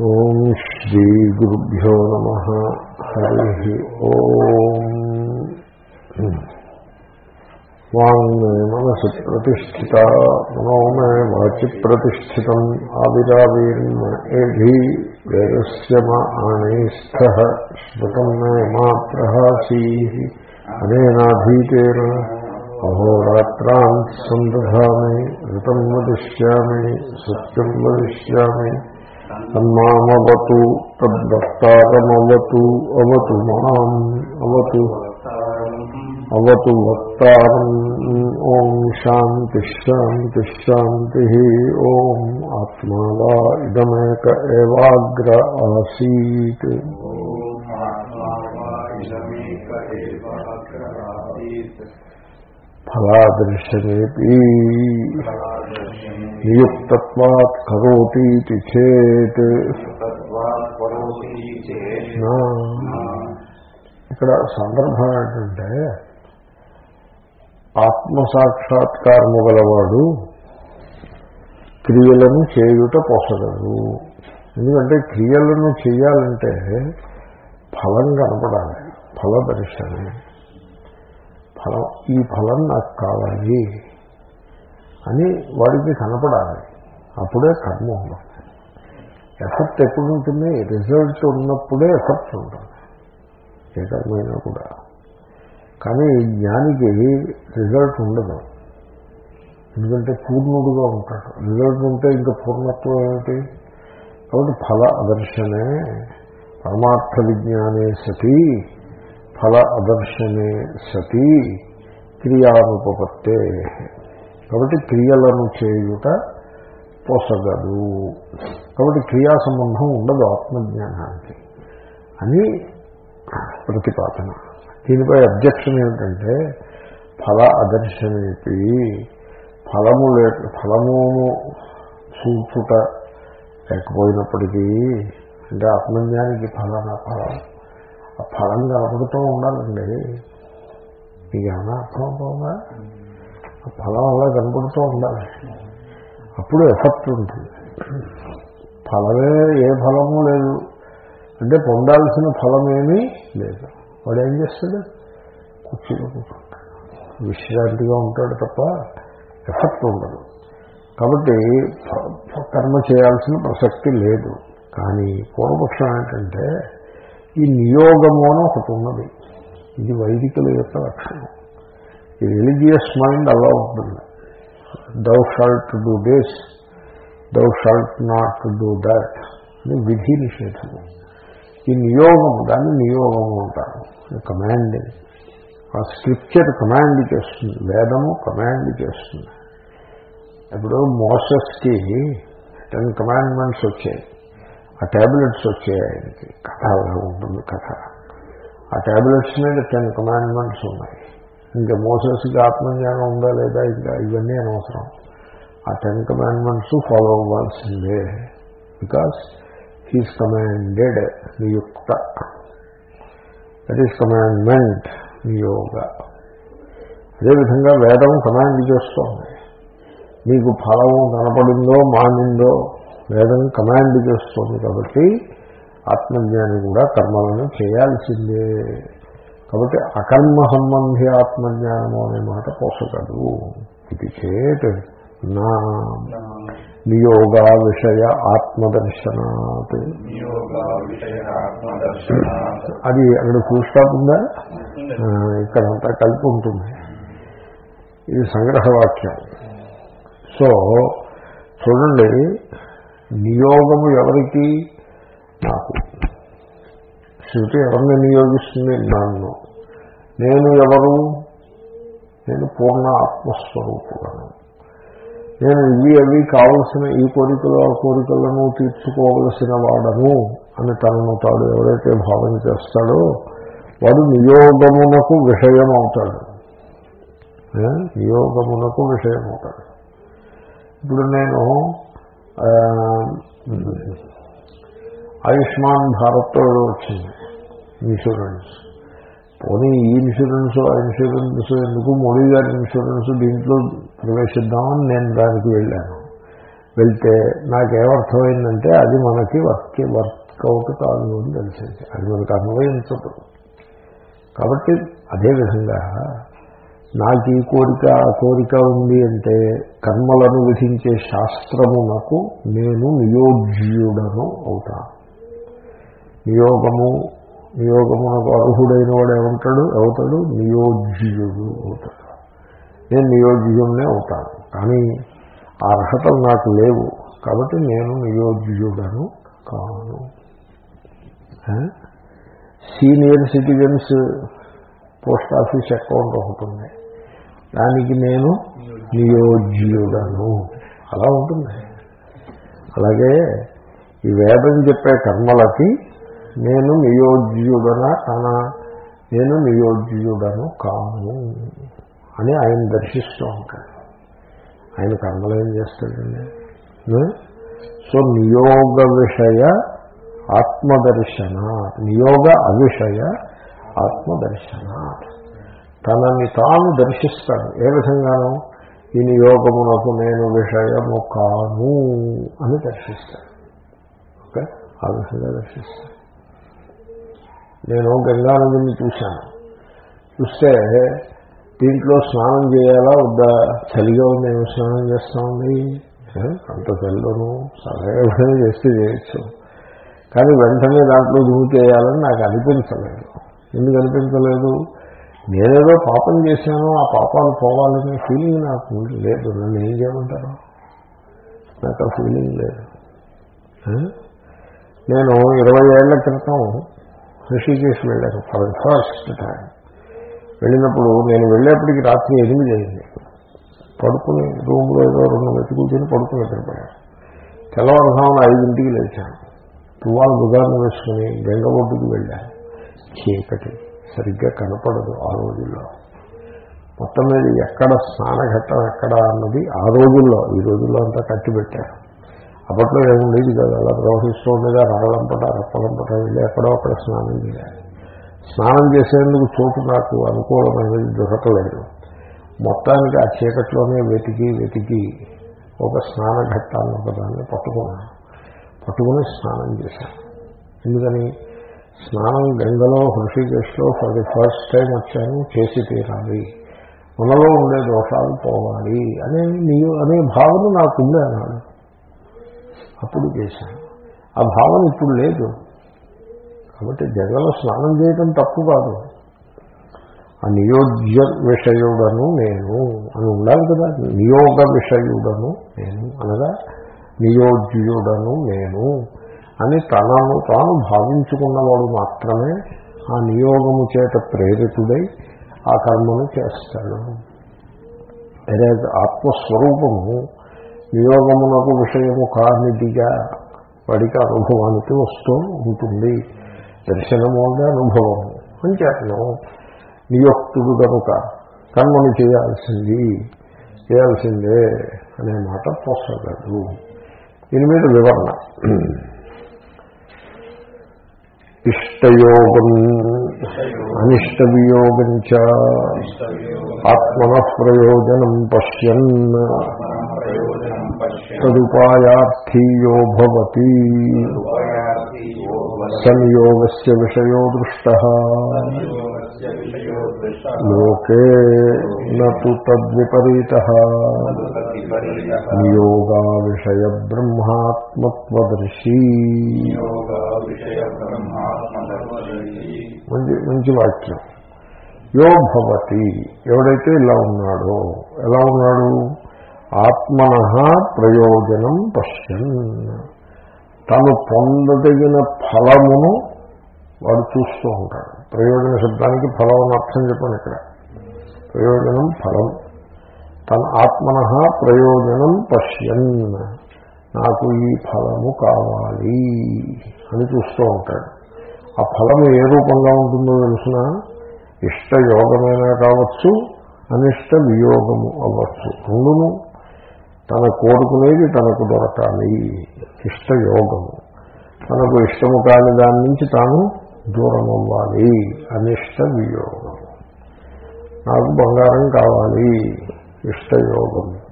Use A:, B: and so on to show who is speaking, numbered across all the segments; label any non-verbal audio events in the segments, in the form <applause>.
A: ఓం శ్రీ గురుభ్యో నమ. హరి వాంగ్మే మనసి ప్రతిష్ఠిత మనోమే వాచి ప్రతిష్ఠితం. ఆవిరావీర్మ ఏభి వేదస్య మా ఆనైస్థ. స్మృతం మే మా ప్రహాసీ అనేనాధీతేన. అహోరాత్రాన్ సందధామి ఋతం వదిష్యామి సత్యం వదిష్యామి. తన్మామవతు తద్వక్తారమవతు అవతు మాం అవతు అవతు వక్తారం ఓం శాంతి శాంతి శాంతి ఓం ఆత్మావా ఇదమేక ఏవాగ్ర ఆసీత్. ఫలాదర్శనేపి నియుక్తత్వాత్ కరోతీతి చేత్. ఇక్కడ సందర్భం ఏంటంటే ఆత్మసాక్షాత్కారము గలవాడు క్రియలను చేయుట పొసగదు. ఎందుకంటే క్రియలను చేయాలంటే ఫలం కనపడాలి ఫలదర్శనం. ఫలం ఈ ఫలం నాకు కావాలి. అని వాడికి కనపడాలి. అప్పుడే కర్మ ఉండదు ఎఫెక్ట్ ఎప్పుడు ఉంటుంది? రిజల్ట్ ఉన్నప్పుడే ఎఫెక్ట్ ఉంటుంది. ఏ కర్మైనా కూడా. కానీ జ్ఞానికి రిజల్ట్ ఉండదు. ఎందుకంటే పూర్ణుడుగా ఉంటాడు. రిజల్ట్ ఉంటే ఇంకా పూర్ణత్వం ఏమిటి? కాబట్టి ఫల అదర్శనే. పరమార్థ విజ్ఞానే సతీ. ఫల అదర్శనే సతీ. క్రియానుపపత్తే కాబట్టి క్రియలను చేయుట పొసగదు. కాబట్టి క్రియా సంబంధం ఉండదు ఆత్మజ్ఞానానికి. అని ప్రతిపాదన. దీనిపై అబ్జెక్షన్ ఏమిటంటే ఫల అదర్శనేపి ఫలము లే ఫలమును చూచుట లేకపోయినప్పటికీ అంటే ఆత్మజ్ఞానికి ఫలానా ఫలం. ఆ ఫలం కనపడుతూ ఉండాలండి. మీకు ఏమైనా అర్థం అవుతుందా ఫలం అలా కనపడుతూ ఉండాలి. అప్పుడు ఎఫెక్ట్ ఉంటుంది. ఫలమే ఏ ఫలము లేదు. అంటే పొందాల్సిన ఫలమేమీ లేదు. వాడు ఏం చేస్తాడు? కుర్చీలో కూర్చుంటాడు. విశ్రాంతిగా ఉంటాడు తప్ప ఎఫెక్ట్ ఉండదు. కాబట్టి కర్మ చేయాల్సిన ప్రసక్తి లేదు. కానీ పూర్వపక్షం ఏంటంటే ఈ నియోగము అని ఒకటి ఉన్నది. ఇది వైదికుల యొక్క లక్షణం. ఈ రిలీజియస్ మైండ్ అలా ఉంటుంది thou shalt do this thou shalt not do that అని విధి నిషేధము. ఈ నియోగము దాన్ని నియోగము అంటారు. కమాండింగ్ ఆ స్క్రిప్చర్ కమాండ్ చేస్తుంది. వేదము కమాండ్ చేస్తుంది. ఇప్పుడు మోసస్కి టెన్ కమాండ్మెంట్స్ వచ్చాయి. ఆ ట్యాబ్లెట్స్ వచ్చాయి ఆయనకి. కథ అలా ఉంటుంది కథ. ఆ ట్యాబ్లెట్స్ మీద టెన్ కమాండ్మెంట్స్ ఉన్నాయి. ఇంకా మోసస్కి ఆత్మజ్ఞానం ఉందా లేదా ఇంకా ఇవన్నీ అనవసరం. ఆ టెన్ కమాండ్మెంట్స్ ఫాలో అవ్వాల్సిందే బికాస్ హీస్ కమాండెడ్ నియుక్త దట్ ఈస్ కమాండ్మెంట్ నియోగ అదేవిధంగా వేదం కమాండ్ చేస్తోంది. మీకు ఫలము కనపడిందో మానిందో వేదం కమాండ్ చేస్తోంది కాబట్టి ఆత్మజ్ఞాని కూడా కర్మలను చేయాల్సిందే. కాబట్టి అకర్మ సంబంధి ఆత్మజ్ఞానము అనే మాట పోసగదు ఇది చేత్ నా నియోగ విషయ ఆత్మదర్శనాత్. అది అక్కడ ఫుల్ స్టాప్ ఉందా? ఇక్కడంతా కలిపి ఉంటుంది. ఇది సంగ్రహవాక్యం. సో చూడండి నియోగము ఎవరికి? నాకు. శృతి ఎవరిని నియోగిస్తుంది? నన్ను. నేను ఎవరు? నేను పూర్ణ ఆత్మస్వరూపులను నేను ఇవి అవి కావలసిన ఈ కోరికలు ఆ కోరికలను తీర్చుకోవలసిన వాడను అని తనను తాడు ఎవరైతే భావన చేస్తాడో వాడు నియోగమునకు విషయం అవుతాడు నియోగమునకు విషయం అవుతాడు ఇప్పుడు నేను ఆయుష్మాన్ భారత్ వచ్చింది. ఇన్సూరెన్స్ పోనీ ఈ ఇన్సూరెన్స్ ఆ ఇన్సూరెన్స్ ఎందుకు? మోడీ గారి ఇన్సూరెన్స్ దీంట్లో ప్రవేశిద్దామని నేను దానికి వెళ్ళాను. వెళ్తే నాకేమర్థమైందంటే అది మనకి వర్క్ వర్కౌట్ కాదు అని తెలిసింది. అది మనకు అన్వయించదు. కాబట్టి అదేవిధంగా నాకు ఈ కోరిక ఆ కోరిక ఉంది అంటే కర్మలను విధించే శాస్త్రమునకు నేను నియోజ్యుడను అవుతాను. నియోగము నియోగమునకు అర్హుడైన వాడు ఏమంటాడు అవుతాడు నియోజ్యుడు అవుతాడు. నేను నియోజ్యుడినే అవుతాను కానీ ఆ అర్హతలు నాకు లేవు కాబట్టి నేను నియోజ్యుడను కాను. Senior citizens post office account ఒకటి దానికి నేను నియోజ్యుడను. అలా ఉంటుంది. అలాగే ఈ వేదం చెప్పే కర్మలకి నేను నియోజ్యుడన తన? నేను నియోజ్యుడను కాను అని ఆయన దర్శిస్తూ ఉంటాడు. ఆయన కర్మలు ఏం చేస్తాడండి? సో నియోగ విషయ ఆత్మదర్శన. నియోగ అవిషయ ఆత్మదర్శన. తనని తాను దర్శిస్తాడు. ఏ విధంగానూ? ఈ నియోగమునకు నేను విషయము కాను అని దర్శిస్తాడు. ఓకే? ఆ విధంగా దర్శిస్తాడు. నేను గంగానదిని చూశాను. చూస్తే దీంట్లో స్నానం చేయాలా వద్దా? చలిగా ఉంది ఏమి స్నానం చేస్తామండి? అంత చల్లను సరళంగా <laughs> చేస్తే చేయొచ్చు. కానీ వెంటనే దాంట్లో దూకేయాలని నాకు అనిపించలేదు. ఎందుకు అనిపించలేదు? నేనేదో పాపం చేశాను ఆ పాపాలు పోవాలనే ఫీలింగ్ నాకు లేదు. నన్ను ఏం చేయమంటారు? నాకు ఆ ఫీలింగ్ లేదు. నేను ఇరవై ఏళ్ళ క్రితం ఋషికేశ్ వెళ్ళాను ఫర్ ఫస్ట్ టైం వెళ్ళినప్పుడు నేను వెళ్ళేప్పటికి రాత్రి ఎనిమిది అయింది. పడుకుని రూమ్లో ఏదో రెండు వెతుకుని పడుకుని నిద్రపోయాను. తెల్లవారుసామున ఐదింటికి లేచాను. తువాలు బుధాన్ని వేసుకుని గంగ ఒడ్డుకు వెళ్ళాను. చీకటి సరిగ్గా కనపడదు ఆ రోజుల్లో. మొత్తం మీద ఎక్కడ స్నానఘట్టం ఎక్కడ అన్నది ఆ రోజుల్లో ఈ రోజుల్లో అంతా కట్టిపెట్టారు. అప్పట్లో ఏముండేది కదా. అలా ప్రవహిస్తూ ఉండేది. రాళ్ళంపట రప్పలంపట వెళ్ళి ఎక్కడో అక్కడ స్నానం చేయాలి. స్నానం చేసేందుకు చోటు నాకు అనుకూలమైనది దొరకలేదు. మొత్తానికి ఆ చీకట్లోనే వెతికి వెతికి ఒక స్నాన ఘట్టాన్ని ఒకదాన్ని పట్టుకున్నాను. పట్టుకుని స్నానం చేశాను. ఎందుకని? స్నానం గంగలో హృషికేశ్లో ఫర్ ది ఫస్ట్ టైం వచ్చాను. చేసి తీరాలి. మనలో ఉండే దోషాలు పోవాలి. అనే నీ అనే భావన నాకు ఉంది అన్నాడు. అప్పుడు చేశాను. ఆ భావన ఇప్పుడు లేదు. కాబట్టి జగలో స్నానం చేయడం తప్పు కాదు. ఆ నియోజ్య విషయుడను నేను అని ఉండాలి కదా. నియోగ విషయుడను నేను అనగా నియోజ్యుడను నేను అని తనను తాను భావించుకున్నవాడు మాత్రమే ఆ నియోగము చేత ప్రేరితుడై ఆ కర్మను చేస్తాడు. అదే ఆత్మస్వరూపము నియోగమునకు విషయము కానిదిగా వాడికి అనుభవానికి వస్తూ ఉంటుంది. దర్శనము అంటే అనుభవము అని చేతను నియోక్తుడు కనుక కర్మను చేయాల్సింది చేయాల్సిందే అనే మాట పోసగలదు దీని మీద వివరణ. ఇష్టయోగం అనిష్ట వియోగం చ ఆత్మన ప్రయోజనం పశ్యన్. తదుపాయార్థీయో భవతి. సంయోగస్య విషయో దృష్ట. లోకే నతు తద్విపరీత. నియోగా విషయ బ్రహ్మాత్మత్వదర్శీ. మంచి మంచి వాక్యం. యో భవతి. ఎవడైతే ఇలా ఉన్నాడో ఎలా ఉన్నాడు? ఆత్మన ప్రయోజనం పశ్యన్. తను పొందదగిన ఫలమును వాడు చూస్తూ ఉంటాడు. ప్రయోజన శబ్దానికి ఫలం అని అర్థం చెప్పండి ఇక్కడ. ప్రయోజనం ఫలం. తన ఆత్మన ప్రయోజనం పశ్యన్. నాకు ఈ ఫలము కావాలి అని చూస్తూ ఉంటాడు. ఆ ఫలము ఏ రూపంగా ఉంటుందో తెలిసిన? ఇష్టయోగమైనా కావచ్చు అనిష్ట వియోగము అవ్వచ్చు. రెండును తన కోరుకునేది తనకు దొరకాలి. ఇష్టయోగము తనకు ఇష్టము కాని దాని నుంచి తాను దూరం అవ్వాలి అనిష్ట వియోగం. నాకు బంగారం కావాలి. ఇష్టయోగము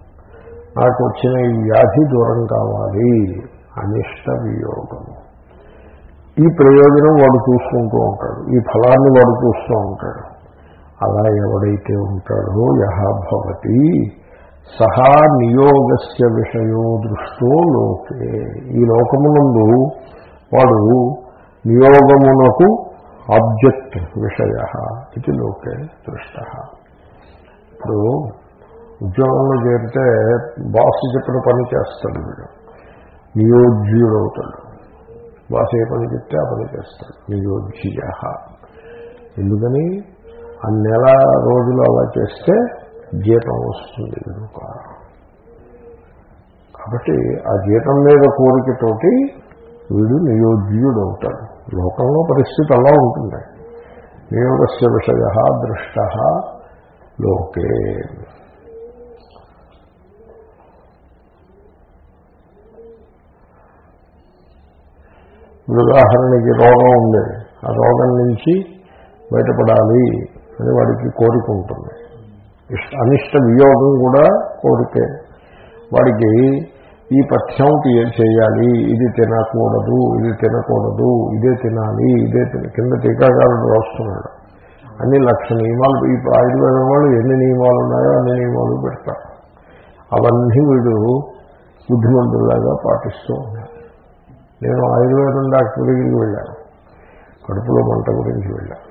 A: నాకు వచ్చిన ఈ వ్యాధి దూరం కావాలి. అనిష్ట వియోగము ఈ ప్రయోజనం వాడు చూసుకుంటూ ఉంటాడు. ఈ ఫలాన్ని వాడు చూస్తూ ఉంటాడు. అలా ఎవడైతే ఉంటాడో యహ భవతి. సహా నియోగస్య విషయో దృష్టో లోకే. ఈ లోకమునందు వాడు నియోగమునకు ఆబ్జెక్ట్ విషయ ఇది లోకే దృష్ట. ఇప్పుడు ఉద్యోగంలో చేరితే బాస్ చెప్పిన పని చేస్తాడు వీడు. నియోజ్యుడవుతాడు. బాస్ ఏ పని చెప్తే ఆ పని చేస్తాడు. నియోజ్య. ఎందుకని? ఆ నెల రోజులు అలా చేస్తే జీతం వస్తుంది కనుక. కాబట్టి ఆ జీతం మీద కోరికతోటి వీడు నియోజ్యుడు అవుతాడు లోకంలో పరిస్థితి అలా ఉంటుంది. నియోగస్య విషయ దృష్ట లోకే. ఉదాహరణకి రోగం ఉంది. ఆ రోగం నుంచి బయటపడాలి అని వాడికి కోరిక ఉంటుంది. ఇష్ట అనిష్ట వియోగం కూడా కోరికే. వాడికి ఈ పథ్యం చేయాలి ఇది తినకూడదు ఇది తినకూడదు ఇదే తినాలి ఇదే తిన కింద టీకాకారుడు రాస్తున్నాడు. అన్ని లక్ష నియమాలు ఈ ఆయుర్వేదం వాళ్ళు ఎన్ని నియమాలు ఉన్నాయో అన్ని నియమాలు పెడతారు. అవన్నీ వీడు బుద్ధిమంతులాగా పాటిస్తూ ఉన్నాడు. నేను ఆయుర్వేదం డాక్టర్ దగ్గరికి వెళ్ళాను. కడుపులో మంట గురించి వెళ్ళాను.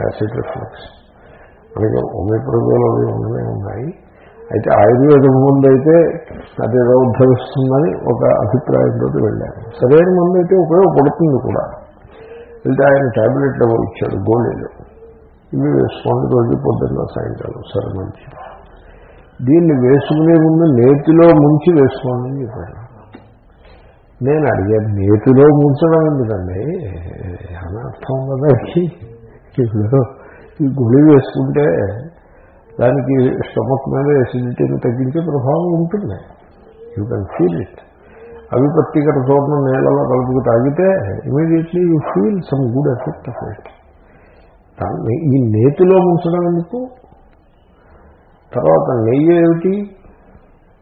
A: Acid reflex. మనకి హోమియోపతిలో అవి ఉండనే ఉన్నాయి. అయితే ఆయుర్వేదం ముందు అయితే అదేదో ఉద్భవిస్తుందని ఒక అభిప్రాయంతో వెళ్ళాను సరైన ముందు అయితే ఉపయోగపడుతుంది కూడా. వెళ్తే ఆయన ట్యాబ్లెట్ ఏవో ఇచ్చాడు గోళీలు. ఇవి వేసుకోండి రోజు పొద్దున్న సాయంకాలం. సరే మంచి దీన్ని వేసుకునే ముందు నేతిలో ముంచి వేసుకోండి అని చెప్పాను నేను అడిగాను నేతిలో ముంచడం ఎందుకండి? అని అర్థం కదా ఇప్పుడు ఈ గుళి వేసుకుంటే దానికి స్టమక్ మీద ఎసిడిటీని తగ్గించే ప్రభావం ఉంటుంది. యూ కెన్ ఫీల్ ఇట్ అవిపత్తికర చూడడం నేలలో కలుపుకు తాగితే immediately you feel some good effect of it దాన్ని ఈ నేతిలో ముంచడం ఎందుకు? తర్వాత నెయ్యి ఏమిటి?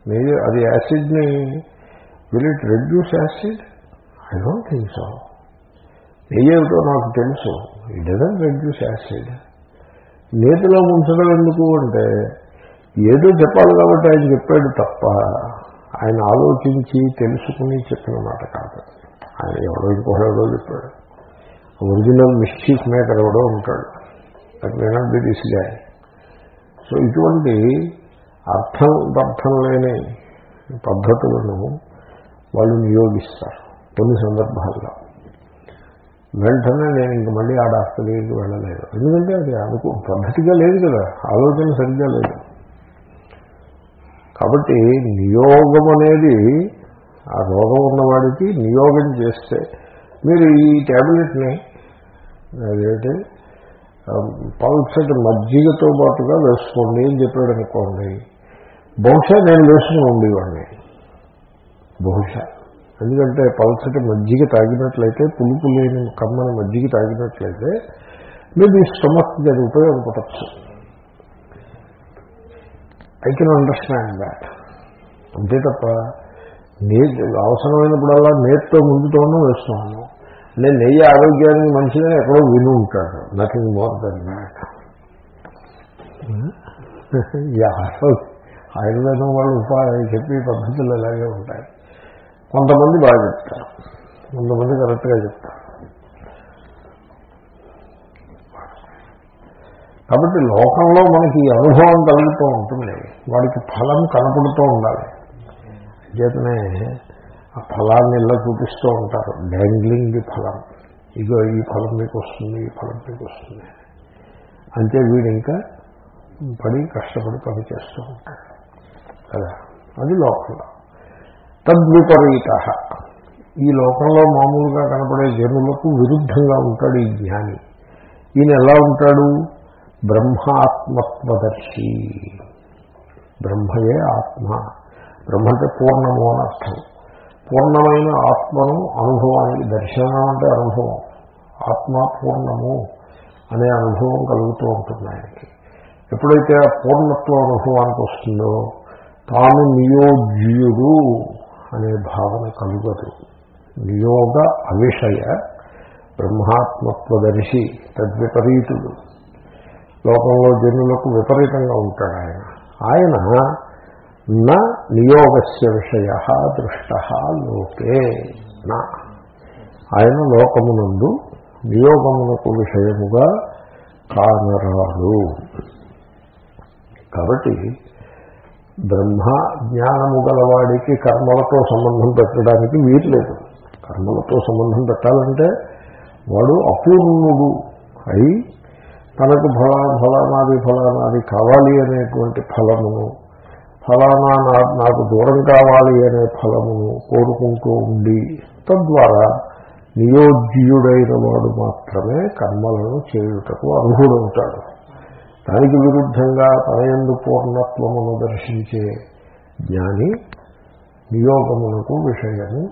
A: నెయ్యి అది యాసిడ్ని will it reduce acid I don't think so నెయ్యి ఏమిటో నాకు తెలుసు. ఇట్ డజన్ రెడ్యూస్ యాసిడ్ నేతిలో ముంచడం ఎందుకు అంటే ఏదో చెప్పాలి కాబట్టి ఆయన చెప్పాడు తప్ప ఆయన ఆలోచించి తెలుసుకుని చెప్పిన మాట కాదు. ఆయన ఎవడో ఇంకోడో చెప్పాడు. ఒరిజినల్ మిస్చీఫ్ మేకర్ ఎవడో ఉంటాడు. That may not be this so ఇటువంటి అర్థం అర్థం లేని పద్ధతులను వాళ్ళు నియోగిస్తారు కొన్ని సందర్భాల్లో. వెంటనే నేను ఇంక మళ్ళీ ఆ డాక్టర్ దగ్గరికి వెళ్ళలేదు. ఎందుకంటే అది అనుకో పద్ధతిగా లేదు కదా ఆలోచన సరిగ్గా లేదు. కాబట్టి నియోగం అనేది ఆ రోగం ఉన్నవాడికి నియోగం చేస్తే మీరు ఈ ట్యాబ్లెట్ని అదేంటి పల్సటి మజ్జిగతో పాటుగా వేసుకోండి అని చెప్పాడు అనుకోండి బహుశా నేను వేసుకుని ఉండేవాడిని. బహుశా. ఎందుకంటే పలసటి మజ్జిగ తాగినట్లయితే పులుపు లేని కమ్మని మజ్జిగ తాగినట్లయితే మేబీ స్టమక్కి అది ఉపయోగపడచ్చు. ఐ కెన్ అండర్స్టాండ్ దాట్ అంతే తప్ప నే అవసరమైనప్పుడల్లా నేతితో ముందుతోనూ వేస్తున్నాను నేను నెయ్యి ఆరోగ్యానికి మంచిదని ఎక్కడో విని ఉంటాడు నథింగ్ మోర్ దెన్ దాట్ ఆయుర్వేదం వాళ్ళు ఉపాధి చెప్పి పద్ధతులు అలాగే ఉంటాయి. కొంతమంది బాగా చెప్తారు. కొంతమంది కరెక్ట్గా చెప్తారు. కాబట్టి లోకంలో మనకి అనుభవం కలుగుతూ ఉంటుంది. వాడికి ఫలం కనపడుతూ ఉండాలి. చేతనే ఆ ఫలాన్ని ఇలా చూపిస్తూ ఉంటారు. డ్యాంగ్లింగ్ ఫలం. ఇగో ఈ ఫలం మీకు వస్తుంది ఈ ఫలం మీకు వస్తుంది. అంతే వీడు ఇంకా పడి కష్టపడి పని చేస్తూ ఉంటాడు. కదా? అది లోకంలో. తద్విపరీత. ఈ లోకంలో మామూలుగా కనపడే జనులకు విరుద్ధంగా ఉంటాడు ఈ జ్ఞాని. ఈయన ఎలా ఉంటాడు? బ్రహ్మాత్మత్వదర్శి. బ్రహ్మయే ఆత్మ. బ్రహ్మ అంటే పూర్ణము అని అర్థం. పూర్ణమైన ఆత్మను అనుభవానికి దర్శనం అంటే అనుభవం. ఆత్మ పూర్ణము అనే అనుభవం కలుగుతూ ఉంటుంది ఆయనకి. ఎప్పుడైతే ఆ పూర్ణత్వ అనుభవానికి వస్తుందో తాను నియోజ్యుడు. అనే భావన కలుగదు. నియోగ అవిషయ బ్రహ్మాత్మత్వదర్శి తద్విపరీతుడు. లోకంలో జనులకు విపరీతంగా ఉంటాడు ఆయన. ఆయన నా నియోగస్య విషయ దృష్ట లోకే నా. ఆయన లోకమునందు నియోగమునకు విషయముగా కానరాడు కాబట్టి బ్రహ్మ జ్ఞానము గలవాడికి కర్మలతో సంబంధం పెట్టడానికి వీర్లేదు కర్మలతో సంబంధం పెట్టాలంటే వాడు అపూర్ణుడు అయి తనకు ఫలా ఫలానాది ఫలానాది కావాలి అనేటువంటి ఫలమును ఫలానా నాకు దూరం కావాలి అనే ఫలమును కోరుకుంటూ ఉండి తద్వారా నియోజ్యుడైన వాడు మాత్రమే కర్మలను చేయుటకు అర్హుడవుతాడు. దానికి విరుద్ధంగా తనయందు పూర్ణత్వమును దర్శించే జ్ఞాని నియోగమునకు విషయము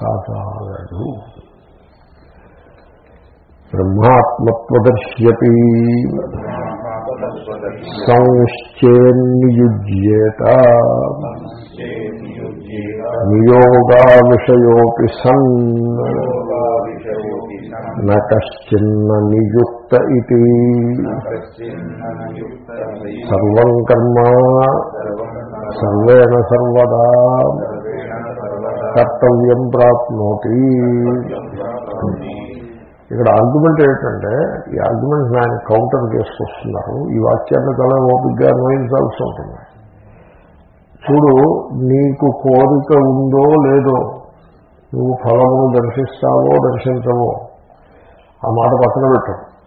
A: కాదాలడు బ్రహ్మాత్మత్వదర్శ్యపి సంశ్చేన్నియుజ్యేత నియోగా విషయోపి సన్ నశ్చిన్న నియుక్త ఇది. సర్వం కర్మ సర్వేణ సర్వదా కర్తవ్యం ప్రాప్నోతి. ఇక్కడ ఆర్గ్యుమెంట్ ఏంటంటే ఈ ఆర్గ్యుమెంట్ ఆయన కౌంటర్ చేసుకొస్తున్నారు. ఈ వాక్యాన్ని చాలా ఓపికగా అన్వయించాల్సి ఉంటుంది. చూడు నీకు కోరిక ఉందో లేదో నువ్వు ఫలమును దర్శిస్తావో దర్శించవో ఆ మాట పక్కన పెట్టు.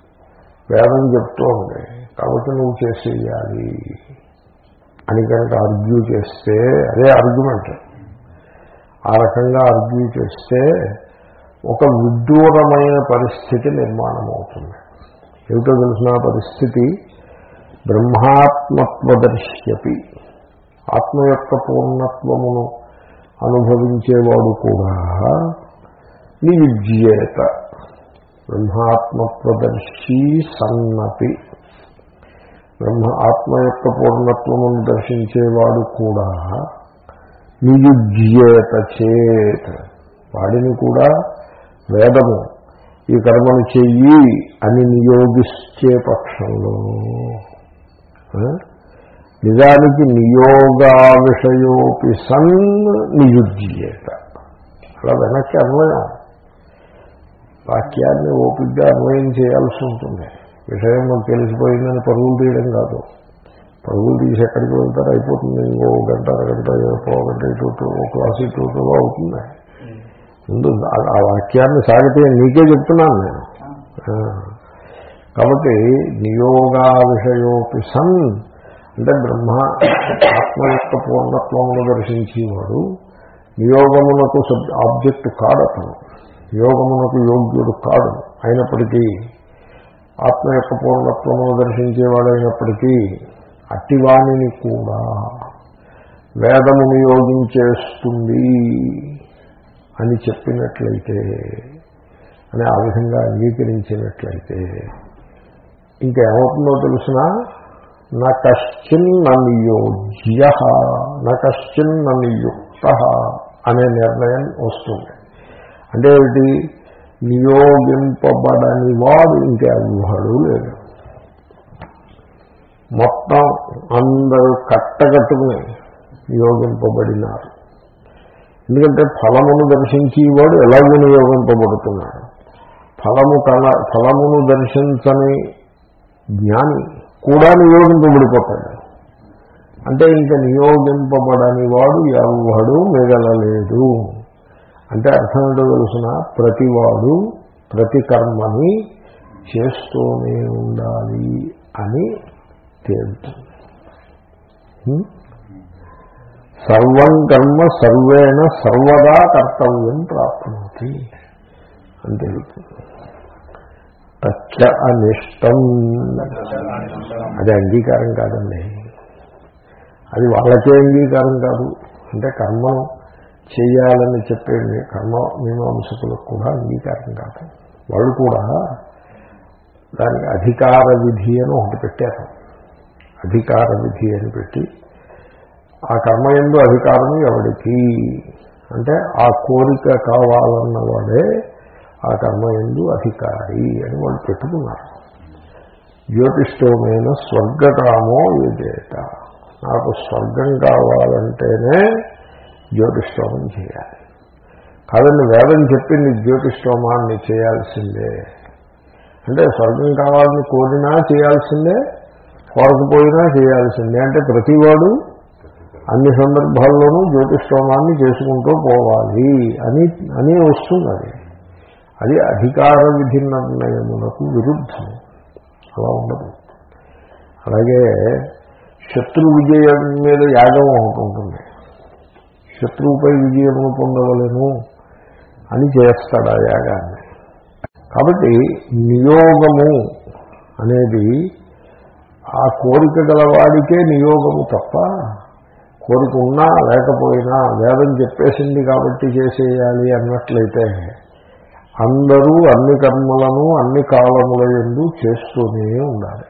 A: వేదం చెప్తూ ఉంది. కాబట్టి నువ్వు చేసేయాలి. అని కనుక ఆర్గ్యూ చేస్తే అదే ఆర్గ్యుమెంట్ ఆ రకంగా ఆర్గ్యూ చేస్తే ఒక విడ్డూరమైన పరిస్థితి నిర్మాణం అవుతుంది ఏమిటో తెలిసిన పరిస్థితి? బ్రహ్మాత్మత్వదర్శ్యపి. ఆత్మ యొక్క పూర్ణత్వమును అనుభవించేవాడు కూడా నియుజ్యేత బ్రహ్మాత్మత్వదర్శి సన్నతి బ్రహ్మ ఆత్మ యొక్క పూర్ణత్వమును దర్శించేవాడు కూడా నియుజ్యేత చేత్. వాడిని కూడా వేదము ఈ కర్మను చెయ్యి అని నియోగిస్తే పక్షంలో. నిజానికి నియోగా విషయోపి సన్ నియుజ్యేత. అలా వెనక్కి అన్వయం. వాక్యాన్ని ఓపికగా అన్వయం చేయాల్సి ఉంటుంది. విషయం తెలిసిపోయిందని పరుగులు తీయడం కాదు. పరుగులు తీసి ఎక్కడికి వెళ్తారు అయిపోతుంది. ఇంకో గంట అరగంట పో గంట ఇటు ఓ క్లాస్ ఇటు అవుతుంది. ముందు ఆ- వాక్యాన్ని సాగితే నీకే చెప్తున్నాను నేను. కాబట్టి నియోగా విషయోపి సన్ అంటే బ్రహ్మ ఆత్మ యొక్క పూర్ణత్వమును దర్శించేవాడు. నియోగమునకు సబ్ ఆబ్జెక్ట్ కాడు యోగమునకు యోగ్యుడు కాడు. అయినప్పటికీ ఆత్మ యొక్క పూర్ణత్వము దర్శించేవాడైనప్పటికీ అట్టివాణిని కూడా వేదమును యోగించేస్తుంది అని చెప్పినట్లయితే అని ఆ విధంగా అంగీకరించినట్లయితే ఇంకేమవుతుందో తెలిసిన? నా కశ్చిన్న నియోజ్య నా కశ్చిన్న నియుక్త అనే నిర్ణయం వస్తుంది. అంటే ఏమిటి? నియోగింపబడని వాడు ఇంకెవ్వడు లేడు. మొత్తం అందరూ కట్టకట్టుకుని నియోగింపబడినారు. ఎందుకంటే ఫలమును దర్శించేవాడు ఎలాగో నియోగింపబడుతున్నాడు. ఫలము కల ఫలమును దర్శించని జ్ఞాని కూడా నియోగింపబడిపోతాడు. అంటే ఇంకా నియోగింపబడని వాడు ఎవ్వడు మిగలలేదు. అంటే అర్థం ఏంటో తెలుసిన? ప్రతివాడు ప్రతి కర్మని చేస్తూనే ఉండాలి అని తేలుతుంది. సర్వం కర్మ సర్వేణ సర్వదా కర్తవ్యం ప్రాప్నోతి అని తెలుస్తుంది తచ్చ అనిష్టం. అది అంగీకారం కాదండి. అది వాళ్ళకే అంగీకారం కాదు. అంటే కర్మను చేయాలని చెప్పే కర్మ మీమాంసకులకు కూడా అంగీకారం కాదు. వాళ్ళు కూడా దానికి అధికార విధి అని ఒకటి పెట్టారు. అధికార విధి అని పెట్టి ఆ కర్మ ఎందు అధికారం ఎవడికి? అంటే ఆ కోరిక కావాలన్నవాడే ఆ కర్మ ఎందు అధికారి అని వాళ్ళు పెట్టుకున్నారు. జ్యోతిష్టమైన స్వర్గకామో విజేత నాకు స్వర్గం కావాలంటేనే జ్యోతిష్టోమం చేయాలి. కాదండి వేదం చెప్పింది జ్యోతిష్టోమాన్ని చేయాల్సిందే. అంటే స్వర్గం కావాలని కోరినా చేయాల్సిందే కోరకపోయినా చేయాల్సిందే. అంటే ప్రతివాడు అన్ని సందర్భాల్లోనూ జ్యోతిష్ఠోమాన్ని చేసుకుంటూ పోవాలి అని అని వస్తుంది అది. అది అధికార విధి నిర్ణయములకు విరుద్ధం. అలా ఉండదు. అలాగే శత్రు విజయం మీద యాగం ఒకటి ఉంటుంది. శత్రువుపై విజయమును పొందవలను అని చేస్తాడు ఆ యాగాన్ని. కాబట్టి నియోగము అనేది ఆ కోరిక గలవాడికే నియోగము తప్ప కోరిక ఉన్నా లేకపోయినా వేదం చెప్పేసింది కాబట్టి చేసేయాలి అన్నట్లయితే అందరూ అన్ని కర్మలను అన్ని కాలముల ఎందు చేస్తూనే ఉండాలి.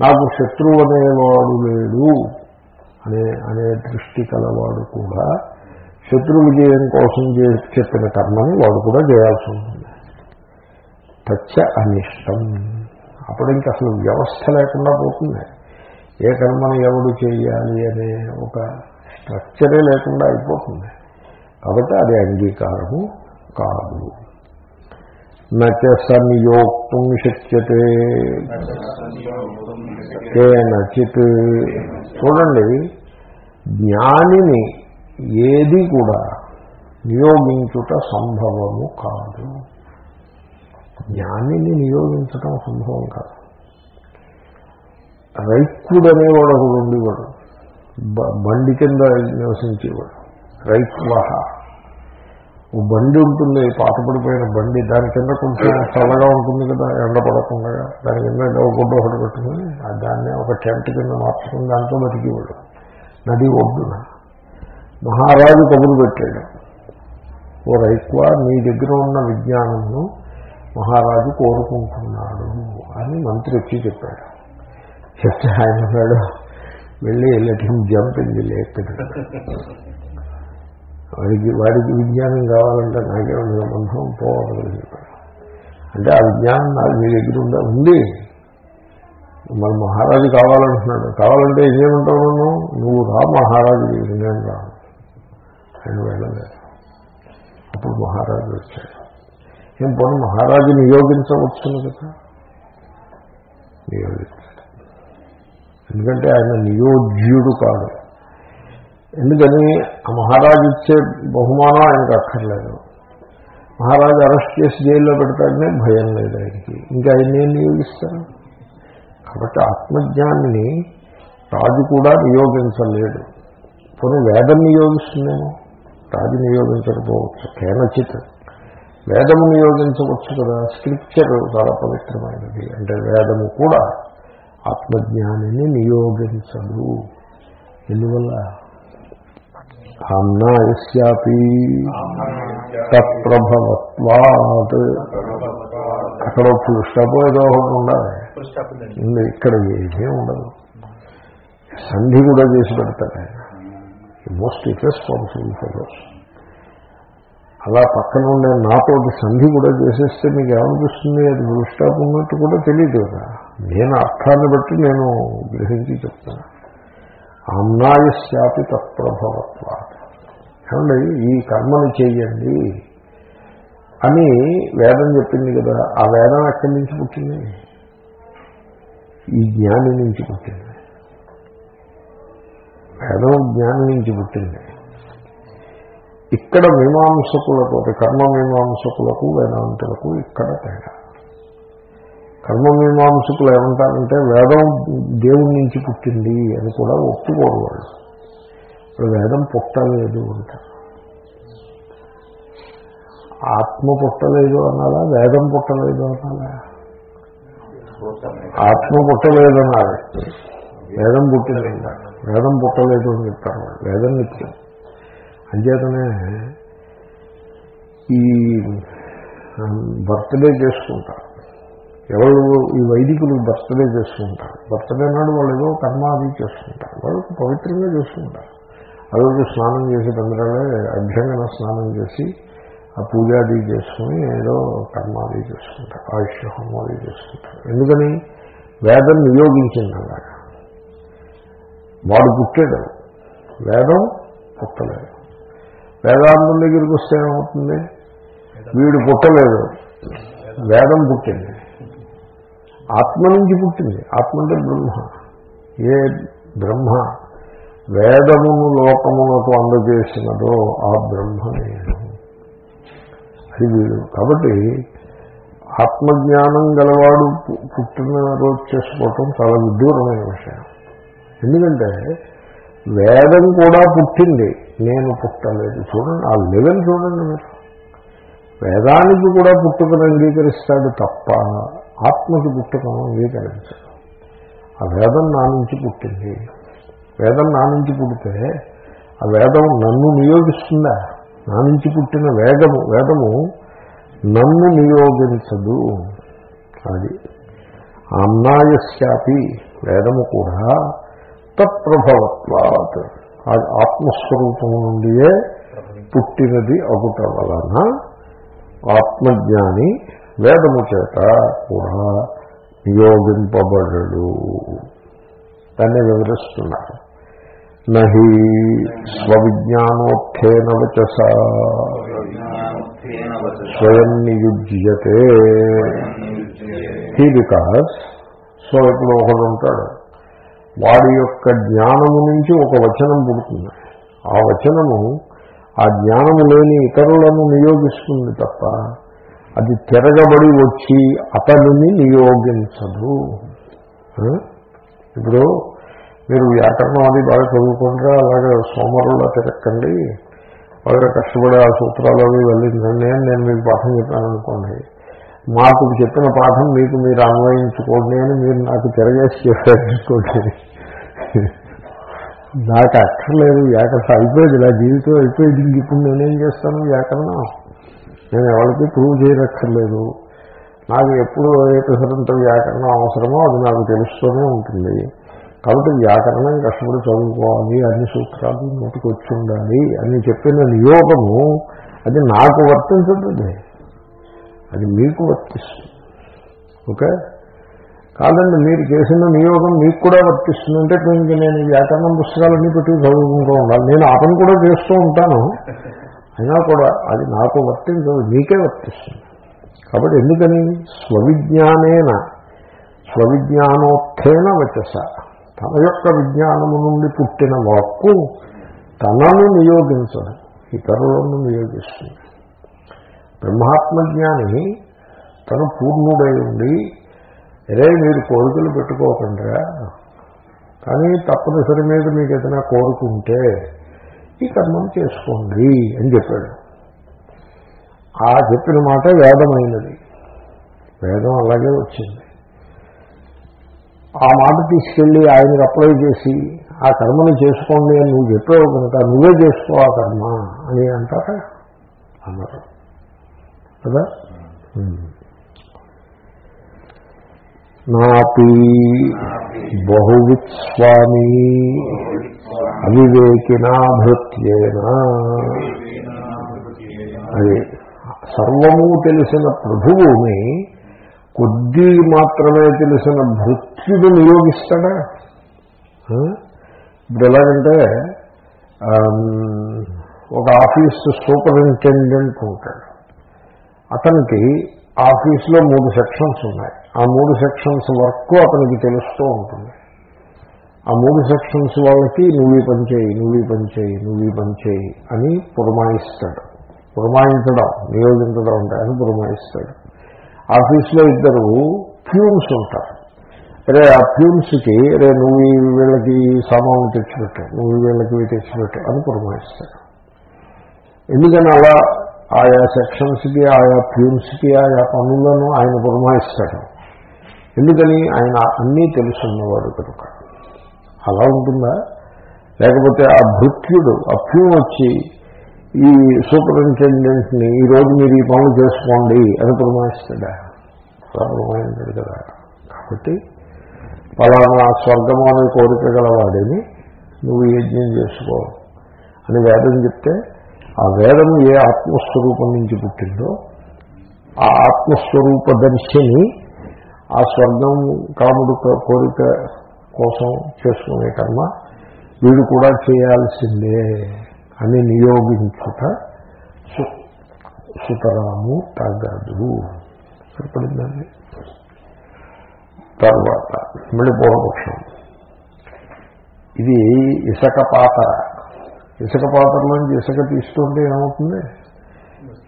A: నాకు శత్రువు అనేవాడు లేడు. అనే అనే దృష్టి కలవాడు కూడా శత్రు విజయం కోసం చెప్పిన కర్మని వాడు కూడా చేయాల్సి ఉంటుంది. తచ్చ అనిష్టం. అప్పుడు ఇంక అసలు వ్యవస్థ లేకుండా పోతుంది. ఏ కర్మను ఎవడు చేయాలి అనే ఒక స్ట్రక్చరే లేకుండా అయిపోతుంది. కాబట్టి అది అంగీకారము కాదు. నచ సంయోక్తం శక్యతే కేనచిత్ చూడండి జ్ఞానిని ఏది కూడా నియోగించుట సంభవము కాదు. జ్ఞానిని నియోగించటం సంభవం కాదు. రైక్కుడు అనేవాడు ఒకడు ఉండేవాడు. బండి కింద నివసించేవాడు. రైక్వహ బండి ఉంటుంది పాతపడిపోయిన బండి దాని కింద కొంచెం చల్లగా ఉంటుంది కదా ఎండ పడకుండా దాని కింద గుడ్డ ఒకటి పెట్టుకుని దాన్ని ఒక టెంట్ కింద మార్చుకుని దాంతో బతికేవాడు. నది ఒడ్డున. మహారాజు కబురు పెట్టాడు. ఓ రైక్వ నీ దగ్గర ఉన్న విజ్ఞానమును మహారాజు కోరుకుంటున్నాడు అని మంత్రి వచ్చి చెప్పాడు. చెప్తే ఆయన వెళ్ళి let him jump in the lake వాడికి వాడికి విజ్ఞానం కావాలంటే నాకే ఉంది సంబంధం పోవాలి అంటే ఆ విజ్ఞానం నాకు మీ దగ్గర ఉందా? ఉంది. మరి మహారాజు కావాలంటున్నాడు. కావాలంటే ఏం చేయమంటావు నన్ను? నువ్వు రా మహారాజు దగ్గర నేను రాను ఆయన వెళ్ళలేదు. అప్పుడు మహారాజు వచ్చాడు. ఏం పోను? మహారాజు నియోగించవచ్చును కదా. నియోగించాడు. ఎందుకంటే ఆయన నియోజ్యుడు కాదు. ఎందుకని ఆ మహారాజు ఇచ్చే బహుమానం ఆయనకు అక్కర్లేదు. మహారాజు అరెస్ట్ చేసి జైల్లో పెడతాడనే భయం లేదు ఆయనకి. ఇంకా ఆయన ఏం నియోగిస్తారు? కాబట్టి ఆత్మజ్ఞాన్ని రాజు కూడా నియోగించలేడు. పోనీ వేదం నియోగిస్తుందేమో? రాజు నియోగించకపోవచ్చు. కేనచిత్. వేదము నియోగించవచ్చు కదా? స్క్రిప్చర్ చాలా పవిత్రమైనది. అంటే వేదము కూడా ఆత్మజ్ఞానిని నియోగించదు. ఎందువల్ల? అన్నాయస్యాపి తత్ప్రభవత్వాత్ అక్కడ ఫుల్ స్టాప్ ఏదో ఒకటి ఉండాలి ఇక్కడ ఏమీ ఉండదు. సంధి కూడా చేసి పెడతాడు ఆయన మోస్ట్ ఇర్రెస్పాన్సిబుల్ ఫెలోస్ అలా పక్కన ఉండే నాతోటి సంధి కూడా చేసేస్తే మీకు ఏమనిపిస్తుంది అది స్టాప్ ఉన్నట్టు కూడా తెలియదు కదా. నేను అర్థాన్ని బట్టి నేను గ్రహించి చెప్తాను. అమ్నాయశాపి తత్ప్రభవత్వ ఏమండి ఈ కర్మను చేయండి అని వేదం చెప్పింది కదా ఆ వేదం ఎక్కడి నుంచి పుట్టింది? ఈ జ్ఞాని నుంచి పుట్టింది. వేదం జ్ఞాని నుంచి పుట్టింది. ఇక్కడ మీమాంసకులకు కర్మ మీమాంసకులకు వేదాంతులకు ఇక్కడ తేడా. కర్మమీమాంసకులు ఏమంటారంటే వేదం దేవుడి నుంచి పుట్టింది అని కూడా ఒప్పుకోరు వాళ్ళు. ఇప్పుడు వేదం పుట్టలేదు అంటారు ఆత్మ పుట్టలేదు అనాలా వేదం పుట్టలేదు అనాలా ఆత్మ పుట్టలేదు అన్నారు. వేదం పుట్టింది వేదం పుట్టలేదు అని చెప్తారు వేదం నిత్యం. అంచేతనే ఈ బర్త్డే చేసుకుంటారు. ఎవరు ఈ వైదికులు బర్త్డే చేసుకుంటారు. బర్త్డే నాడు వాళ్ళు ఏదో కర్మ అది చేసుకుంటారు. వాళ్ళు పవిత్రంగా చేసుకుంటారు. అదొకటి స్నానం చేసి తొందరగా అభ్యంగన స్నానం చేసి ఆ పూజాది చేసుకుని ఏదో కర్మాది చేసుకుంటారు ఆయుష్య హోమాది చేసుకుంటారు. ఎందుకని? వేదం నియోగించింది అలాగా. వాడు పుట్టాడు. వేదం పుట్టలేదు. వేదాంతం దగ్గరికి వస్తే ఏమవుతుంది? వీడు పుట్టలేదు. వేదం పుట్టింది. ఆత్మ నుంచి పుట్టింది. ఆత్మ అంటే బ్రహ్మ. ఏ బ్రహ్మ వేదమును లోకమునకు అందజేసినదో ఆ బ్రహ్మ నేను అది వీడు కాబట్టి ఆత్మజ్ఞానం గలవాడు పు- పుట్టిన రోజు చేసుకోవటం చాలా విదూరమైన విషయం. ఎందుకంటే వేదం కూడా పుట్టింది నేను పుట్టలేదు. చూడండి ఆ లెవెల్ చూడండి మీరు. వేదానికి కూడా పుట్టుకను అంగీకరిస్తాడు తప్ప ఆత్మకి పుట్టుకను అంగీకరించాడు. ఆ వేదం నా నుంచి పుట్టింది. వేదం నా నుంచి పుడితే ఆ వేదం నన్ను నియోగిస్తుందా? నా నుంచి పుట్టిన వేదము వేదము నన్ను నియోగించదు. అది అన్నాయశాపి వేదము కూడా తత్ప్రభవత్వాత్. అది ఆత్మస్వరూపము నుండియే పుట్టినది అగుట వలన ఆత్మజ్ఞాని వేదము చేత కూడా నియోగింపబడడు. దాన్ని వివరిస్తున్నారు. నహి స్వవిజ్ఞానోత్థేన వచస. స్వయం నియుజ్యతే. హీ బికాస్ సో ఇప్పుడు ఒకడు ఉంటాడు వాడి యొక్క జ్ఞానము నుంచి ఒక వచనం పుడుతుంది. ఆ వచనము ఆ జ్ఞానము లేని ఇతరులను నియోగిస్తుంది తప్ప అది తిరగబడి వచ్చి అతనిని నియోగించదు. ఇప్పుడు మీరు వ్యాకరణం అది బాగా చదువుకుంటారా అలాగే సోమరుల్లో తిరక్కండి బాగా కష్టపడి ఆ సూత్రాలు అవి వెళ్ళిందండి అని నేను మీకు పాఠం చెప్పాను అనుకోండి. మాకు చెప్పిన పాఠం మీకు మీరు అన్వయించుకోండి అని మీరు నాకు తిరగేసి చెప్పారనుకోండి నాకు అక్కర్లేదు వ్యాకరణ అయిపోయింది. నా జీవితం అయిపోయింది. ఇప్పుడు నేనేం చేస్తాను వ్యాకరణం నేను ఎవరికి ప్రూవ్ చేయనక్కర్లేదు. నాకు ఎప్పుడు ఏ ప్రసరంత వ్యాకరణం అవసరమో అది నాకు తెలుస్తూనే ఉంటుంది. కాబట్టి వ్యాకరణం కష్టపడి చదువుకోవాలి అన్ని సూత్రాలు నోటికి వచ్చి ఉండాలి అని చెప్పిన నియోగము అది నాకు వర్తించదు అది. మీకు వర్తిస్తుంది. ఓకే? కాదండి మీరు చేసిన నియోగం మీకు కూడా వర్తిస్తుంది. అంటే ఇంక నేను ఈ వ్యాకరణం పుస్తకాలన్నీ పెట్టి చదువుకుంటూ ఉండాలి. నేను ఆ పని కూడా చేస్తూ ఉంటాను. అయినా కూడా అది నాకు వర్తించదు మీకే వర్తిస్తుంది. కాబట్టి ఎందుకని? స్వవిజ్ఞానేన. స్వవిజ్ఞానోత్థేన వచస. తన యొక్క విజ్ఞానము నుండి పుట్టిన వాక్కు తనను నియోగించదు ఇతరులను నియోగిస్తుంది. బ్రహ్మాత్మజ్ఞాని తను పూర్ణుడై ఉండి అరే మీరు కోరికలు పెట్టుకోకుండా కానీ తప్పనిసరి మీద మీకు ఏదైనా కోరుకుంటే ఈ కర్మం చేసుకోండి అని చెప్పాడు. ఆ చెప్పిన మాట వేదమైనది. వేదం అలాగే వచ్చింది. ఆ మాట తీసుకెళ్ళి ఆయనకు అప్లై చేసి ఆ కర్మను చేసుకోండి అని నువ్వు చెప్పావు కనుక నువ్వే చేసుకో ఆ కర్మ అని అంటారా? అన్నారు. కదా. నాపి బహువిత్స్వామి అవివేకినా భృత్యేన అది సర్వము తెలిసిన ప్రభువుని కొద్ది మాత్రమే తెలిసిన భృత్యుడు నియోగిస్తాడా? ఇప్పుడు ఎలాగంటే ఒక ఆఫీస్ సూపరింటెండెంట్ ఉంటాడు. అతనికి ఆఫీస్లో మూడు సెక్షన్స్ ఉన్నాయి. ఆ మూడు సెక్షన్స్ వర్క్ అతనికి తెలుస్తూ ఉంటుంది. ఆ మూడు సెక్షన్స్ వాళ్ళకి నువ్వు పనిచేయి పని చేయి నువ్వు పనిచేయి పని చేయి నువ్వు పనిచేయి పని చేయి అని పురమాయిస్తాడు. పురమాయించడం నియోజించడం అంటే అని పురమాయిస్తాడు. ఆఫీస్లో ఇద్దరు ప్యూన్స్ ఉంటారు. రే ఆ ప్యూన్స్కి రే నువ్వు ఈ వీళ్ళకి సామాన్లు తెచ్చిపెట్టు నువ్వు వీళ్ళకి తెచ్చినట్టు తెచ్చిపెట్టు అని పురమాయిస్తాడు ఎందుకని అలా ఆయా సెక్షన్స్కి ఆయా ప్యూన్స్కి ఆయా పనులను ఆయన పురమాయిస్తాడు. ఎందుకని ఆయన అన్నీ తెలుసున్నవాడు కనుక. అలా ఉంటుందా? లేకపోతే ఆ భృత్యుడు ఆ ప్యూన్ వచ్చి ఈ సూపరింటెండెంట్ని ఈరోజు మీరు ఈ పనులు చేసుకోండి అని పురమాయిస్తాడా అలా పురమాయించాడు కదా. కాబట్టి పలానా స్వర్గము అనే కోరిక గలవాడిని నువ్వు యజ్ఞం చేసుకో అని వేదం చెప్తే ఆ వేదం ఏ ఆత్మస్వరూపం నుంచి పుట్టిందో ఆ ఆత్మస్వరూప దర్శిని ఆ స్వర్గం కాముడు కోరిక కోసం చేసుకునే కర్మ వీడు కూడా చేయాల్సిందే. అని నియోగించుట సుతరాము తగదు సరిపడిందండి? తర్వాత మళ్ళీ పూర్వపక్షం ఇది ఇసుక పాతర ఇసుక పాత్రలోంచి ఇసుక తీస్తుంటే ఏమవుతుంది?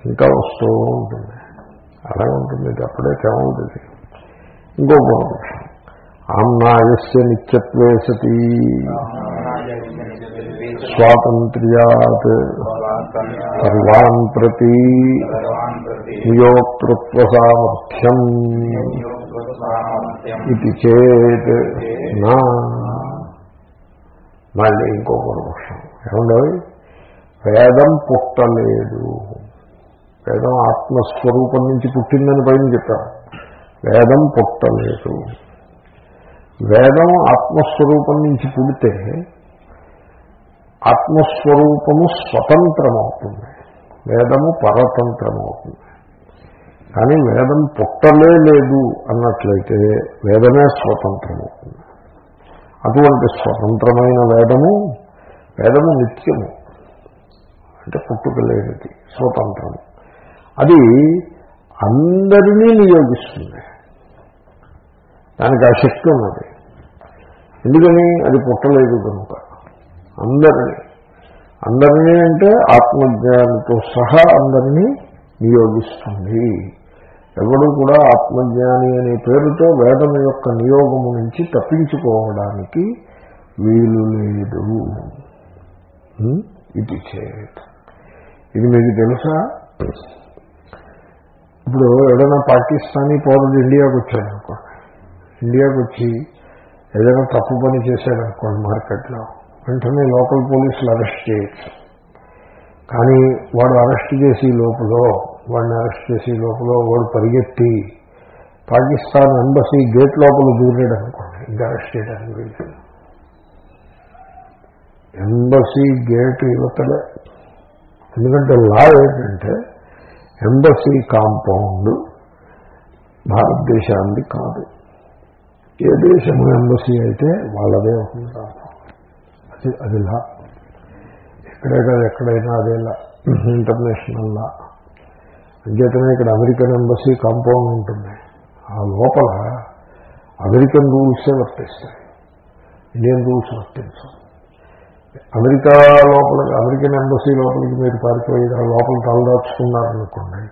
A: ఇంకా వస్తూ ఉంటుంది. అలా ఉంటుంది. ఇది అప్పుడే తెమవుతుంది. ఇంకో పూర్వపక్షం ఆమ్నాయస్య నిత్యత్వే సతీ. స్వాతంత్ర్యాత్ సర్వాన్ ప్రతి నియోక్తృత్వ సామర్థ్యం ఇది చేత్ నా. మళ్ళీ ఇంకో పూర్వపక్షం ఏమండో వేదం పుట్టలేదు. వేదం ఆత్మస్వరూపం నుంచి పుట్టిందని పైన చెప్పారు వేదం పుట్టలేదు. వేదం ఆత్మస్వరూపం నుంచి పుడితే ఆత్మస్వరూపము స్వతంత్రమవుతుంది. వేదము పరతంత్రమవుతుంది. కానీ వేదం పుట్టలే లేదు అన్నట్లయితే వేదమే స్వతంత్రమవుతుంది. అటువంటి స్వతంత్రమైన వేదము వేదము నిత్యము. అంటే పుట్టుకలేనిది స్వతంత్రము. అది అందరినీ నియోగిస్తుంది. దానికి ఆ శక్తి ఉన్నది. ఎందుకని? అది పుట్టలేదు కనుక. అందరినీ. అందరినీ అంటే ఆత్మజ్ఞానితో సహా అందరినీ నియోగిస్తుంది. ఎవడు కూడా ఆత్మజ్ఞాని అనే పేరుతో వేదం యొక్క నియోగము నుంచి తప్పించుకోవడానికి వీలు లేదు. ఇది చేత. ఇది మీకు తెలుసా? ఇప్పుడు ఏదైనా పాకిస్తానీ పౌరుడు ఇండియాకు వచ్చాడు అనుకోండి. ఇండియాకు వచ్చి ఏదైనా తప్పు పని చేశాడనుకోండి మార్కెట్లో. వెంటనే లోకల్ పోలీసులు అరెస్ట్ చేయొచ్చు. కానీ వాడు అరెస్ట్ చేసి లోపల వాడిని అరెస్ట్ చేసి లోపల వాడు పరిగెత్తి పాకిస్తాన్ ఎంబసీ గేట్ లోపల దూరాడు అనుకోండి ఇంకా అరెస్ట్ చేయడానికి వీళ్ళు ఎంబసీ గేట్ యువతలే ఎందుకంటే లా ఏంటంటే ఎంబసీ కాంపౌండ్ భారతదేశానికి కాదు. ఏ దేశము ఎంబసీ అయితే వాళ్ళదే అవుతుంది అది అది లా కాదు ఎక్కడైనా అదే లా ఇంటర్నేషనల్ లా అంచేతనే ఇక్కడ అమెరికన్ ఎంబసీ కాంపౌండ్ ఉంటుంది. ఆ లోపల అమెరికన్ రూల్సే వర్తిస్తాయి. ఇండియన్ రూల్స్ వర్తించవు. అమెరికా లోపల అమెరికన్ ఎంబసీ లోపలికి మీరు పారిపోయి లోపల తలదాచుకున్నారనుకోండి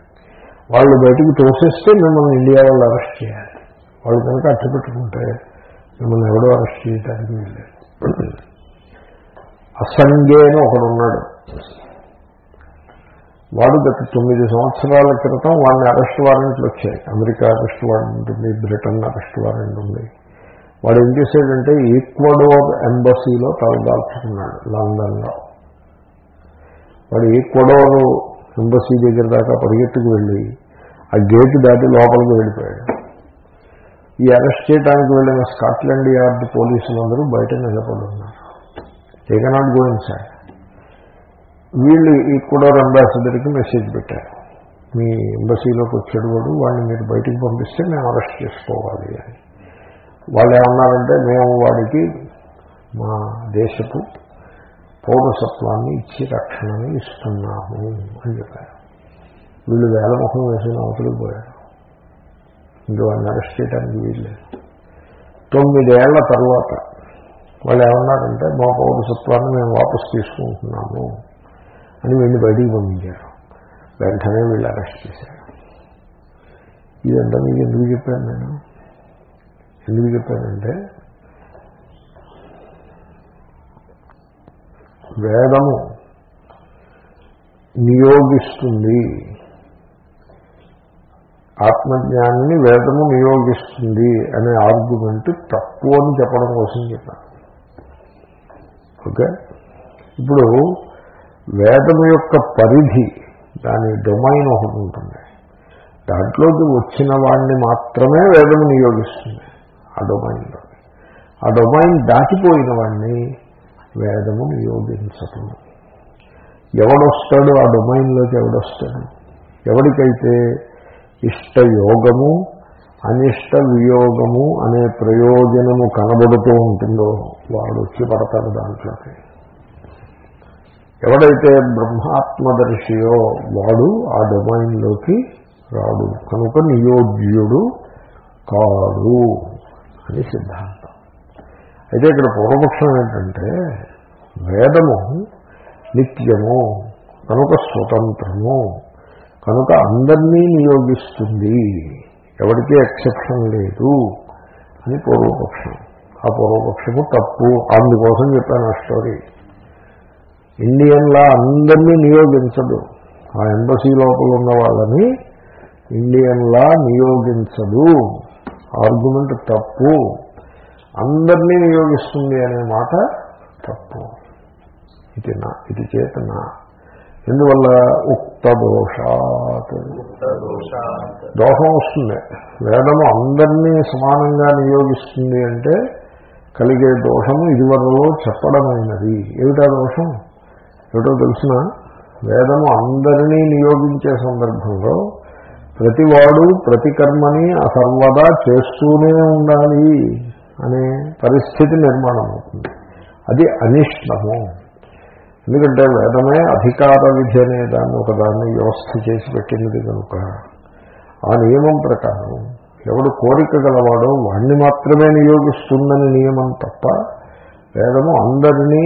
A: వాళ్ళు బయటకు తోసేస్తే మిమ్మల్ని ఇండియా వాళ్ళు అరెస్ట్ చేయాలి. వాళ్ళు కనుక అట్టు పెట్టుకుంటే మిమ్మల్ని ఎవడో అరెస్ట్ చేయడానికి వెళ్ళారు అసంగే అని ఒకడున్నాడు. వాడు గత తొమ్మిది సంవత్సరాల క్రితం వాడిని అరెస్ట్ వారెంట్లు వచ్చాయి. అమెరికా అరెస్ట్ వారెంట్ ఉంటుంది బ్రిటన్ అరెస్ట్ వారెంట్ ఉంది. వాడు ఏం చేశాడంటే ఈక్వడోర్ ఎంబసీలో తలదాల్చుకున్నాడు లండన్లో. వాడు ఈక్వడోర్ ఎంబసీ దగ్గర దాకా పరిగెత్తుకు వెళ్ళి ఆ గేటు దాటి లోపలికి వెళ్ళిపోయాడు. ఈ అరెస్ట్ చేయడానికి వెళ్ళిన స్కాట్లాండ్ యార్డ్ పోలీసులందరూ బయట నిలబడి ఉన్నారు. దే కెనాట్ గోయింగ్ సార్ వీళ్ళు ఈక్వడోర్ అంబాసిడర్కి మెసేజ్ పెట్టారు. మీ ఎంబసీలోకి వచ్చాడు వాడు వాడిని మీరు బయటికి పంపిస్తే మేము అరెస్ట్ చేసుకోవాలి అని. వాళ్ళు ఏమన్నారంటే మేము వాడికి మా దేశపు పౌరసత్వాన్ని ఇచ్చి రక్షణని ఇస్తున్నాము అని చెప్పారు. వీళ్ళు వేలముఖం వేసిన అవతలికి పోయారు. ఇంకా వాడిని అరెస్ట్ చేయడానికి వీళ్ళు తొమ్మిదేళ్ళ తర్వాత వాళ్ళు ఏమన్నారంటే మా పౌరసత్వాన్ని మేము వాపసు తీసుకుంటున్నాము అని వీళ్ళు బయటికి పంపించారు. వెంటనే వీళ్ళు అరెస్ట్ చేశారు. ఇదంతా మీకు ఎందుకు చెప్పాను నేను? ఎందుకు చెప్పానంటే వేదము నియోగిస్తుంది. ఆత్మజ్ఞానాన్ని వేదము నియోగిస్తుంది అనే ఆర్గ్యుమెంట్ తప్పు అని చెప్పడం కోసం చెప్పాను. ఓకే? ఇప్పుడు వేదము యొక్క పరిధి దాని డొమైన్ ఒకటి ఉంటుంది. దాంట్లోకి వచ్చిన వాడిని మాత్రమే వేదము నియోగిస్తుంది ఆ డొమైన్లో. ఆ డొమైన్ దాటిపోయిన వాడిని వేదము నియోగించటం ఎవడొస్తాడు ఆ డొమైన్లోకి ఎవడొస్తాడు? ఎవరికైతే ఇష్టయోగము అనిష్ట వియోగము అనే ప్రయోజనము కనబడుతూ ఉంటుందో వాడు వచ్చి పడతాడు దాంట్లోకి. ఎవడైతే బ్రహ్మాత్మదర్శియో వాడు ఆ డొమైన్లోకి రాడు. కనుక నియోగ్యుడు కాడు అని సిద్ధాంతం. అయితే ఇక్కడ పూర్వపక్షం ఏంటంటే వేదము నిత్యము కనుక స్వతంత్రము కనుక అందరినీ నియోగిస్తుంది. ఎవరికీ ఎక్సెప్షన్ లేదు అని పూర్వపక్షం. ఆ పూర్వపక్షము తప్పు. అందుకోసం చెప్పాను ఆ స్టోరీ. ఇండియన్లా అందరినీ నియోగించదు. ఆ ఎంబసీ లోపల ఉన్న వాళ్ళని ఇండియన్లా నియోగించదు. ఆర్గ్యుమెంట్ తప్పు. అందరినీ నియోగిస్తుంది అనే మాట తప్పు. ఇది నా ఇది చేతనా. ఎందువల్ల ఉక్త దోషాత్ దోషం వస్తుంది. వేదము అందరినీ సమానంగా నియోగిస్తుంది అంటే కలిగే దోషము ఇదివరలో చెప్పడమైనది. ఏమిటా దోషం? ఏమిటో తెలిసిన? వేదము అందరినీ నియోగించే సందర్భంలో ప్రతివాడు ప్రతి కర్మని సర్వదా చేస్తూనే ఉండాలి అనే పరిస్థితి నిర్మాణం అవుతుంది అది అనిష్టము. ఎందుకంటే వేదమే అధికార విధి అనే దాన్ని ఒకదాన్ని వ్యవస్థ చేసి పెట్టినది కనుక ఆ నియమం ప్రకారం ఎవడు కోరిక గలవాడో వాణ్ణి మాత్రమే నియోగిస్తుందని నియమం తప్ప వేదము అందరినీ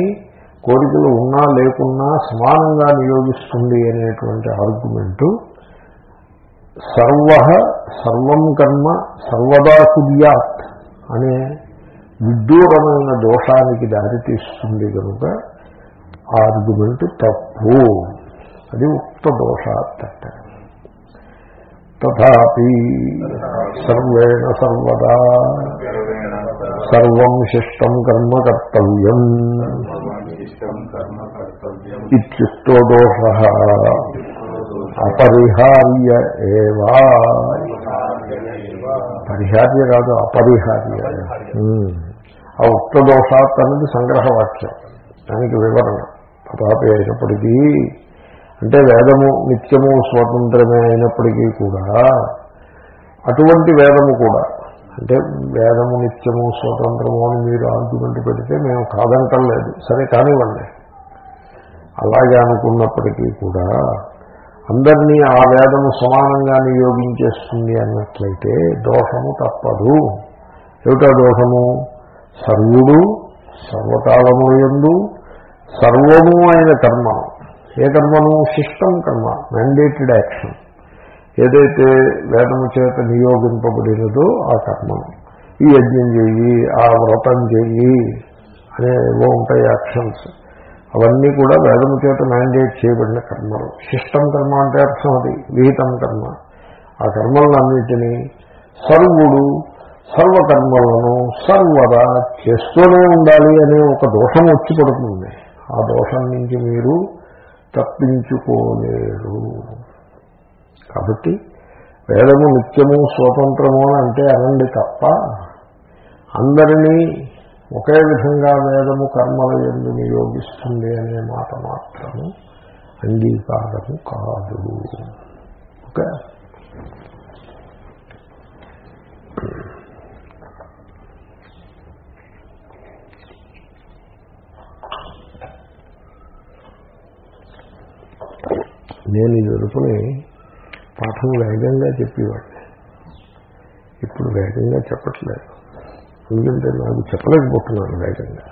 A: కోరికలు ఉన్నా లేకున్నా సమానంగా నియోగిస్తుంది అనేటువంటి ఆర్గ్యుమెంటు సర్వ సర్వం కర్మ సర్వదా కుర్యాత్ అనే విడ్డూరమైన దోషానికి దారితీస్తుంది కనుక ఆర్గ్యుమెంట్ తప్పు. అది ఉక్త దోషాత్ తథాపి సర్వేణ సర్వదా. సర్వం శిష్టం కర్మ కర్తవ్యం. ఇత్యుక్తో దోష. అపరిహార్య ఏవా. పరిహార్య కాదు అపరిహార్య. ఆ ఉక్త దోషాత్ అన్నది సంగ్రహవాక్యం. దానికి వివరణ. తథాపి అంటే వేదము నిత్యము స్వతంత్రమే అయినప్పటికీ కూడా అటువంటి వేదము కూడా అంటే వేదము నిత్యము స్వతంత్రము అని మీరు ఆర్గ్యుమెంట్ పెడితే మేము కాదంటలేదు సరే కానివ్వండి. అలాగే అనుకున్నప్పటికీ కూడా అందరినీ ఆ వేదము సమానంగా నియోగించేస్తుంది అన్నట్లయితే దోషము తప్పదు. ఏమిటా దోషము? సర్వుడు సర్వకాలము ఎందు సర్వము అయిన కర్మ. ఏ కర్మను? శిష్టం కర్మ. మ్యాండేటెడ్ యాక్షన్ ఏదైతే వేదము చేత నియోగింపబడినదో ఆ కర్మను. ఈ యజ్ఞం చేయి ఆ వ్రతం చేయి అనే ఏవో ఉంటాయి యాక్షన్స్ అవన్నీ కూడా వేదము చేత మ్యాండేట్ చేయబడిన కర్మలు. శిష్టం కర్మ అంటే అర్థం అది. విహితం కర్మ. ఆ కర్మలన్నింటినీ సర్వుడు సర్వకర్మలను సర్వదా చేస్తూనే ఉండాలి అనే ఒక దోషం వచ్చి పడుతుంది. ఆ దోషం నుంచి మీరు తప్పించుకోలేరు. కాబట్టి వేదము నిత్యము స్వతంత్రము అని అంటే అనండి తప్ప అందరినీ ఒకే విధంగా వేదము కర్మల ఎందు నియోగిస్తుంది అనే మాట మాత్రము అంగీకారము కాదు. ఓకే? నేను ఇది వరకుని పాఠం వేగంగా చెప్పేవాడిని. ఇప్పుడు వేగంగా చెప్పట్లేదు. ఎందుకంటే నాకు చెప్పలేకపోతున్నాను వేగంగా.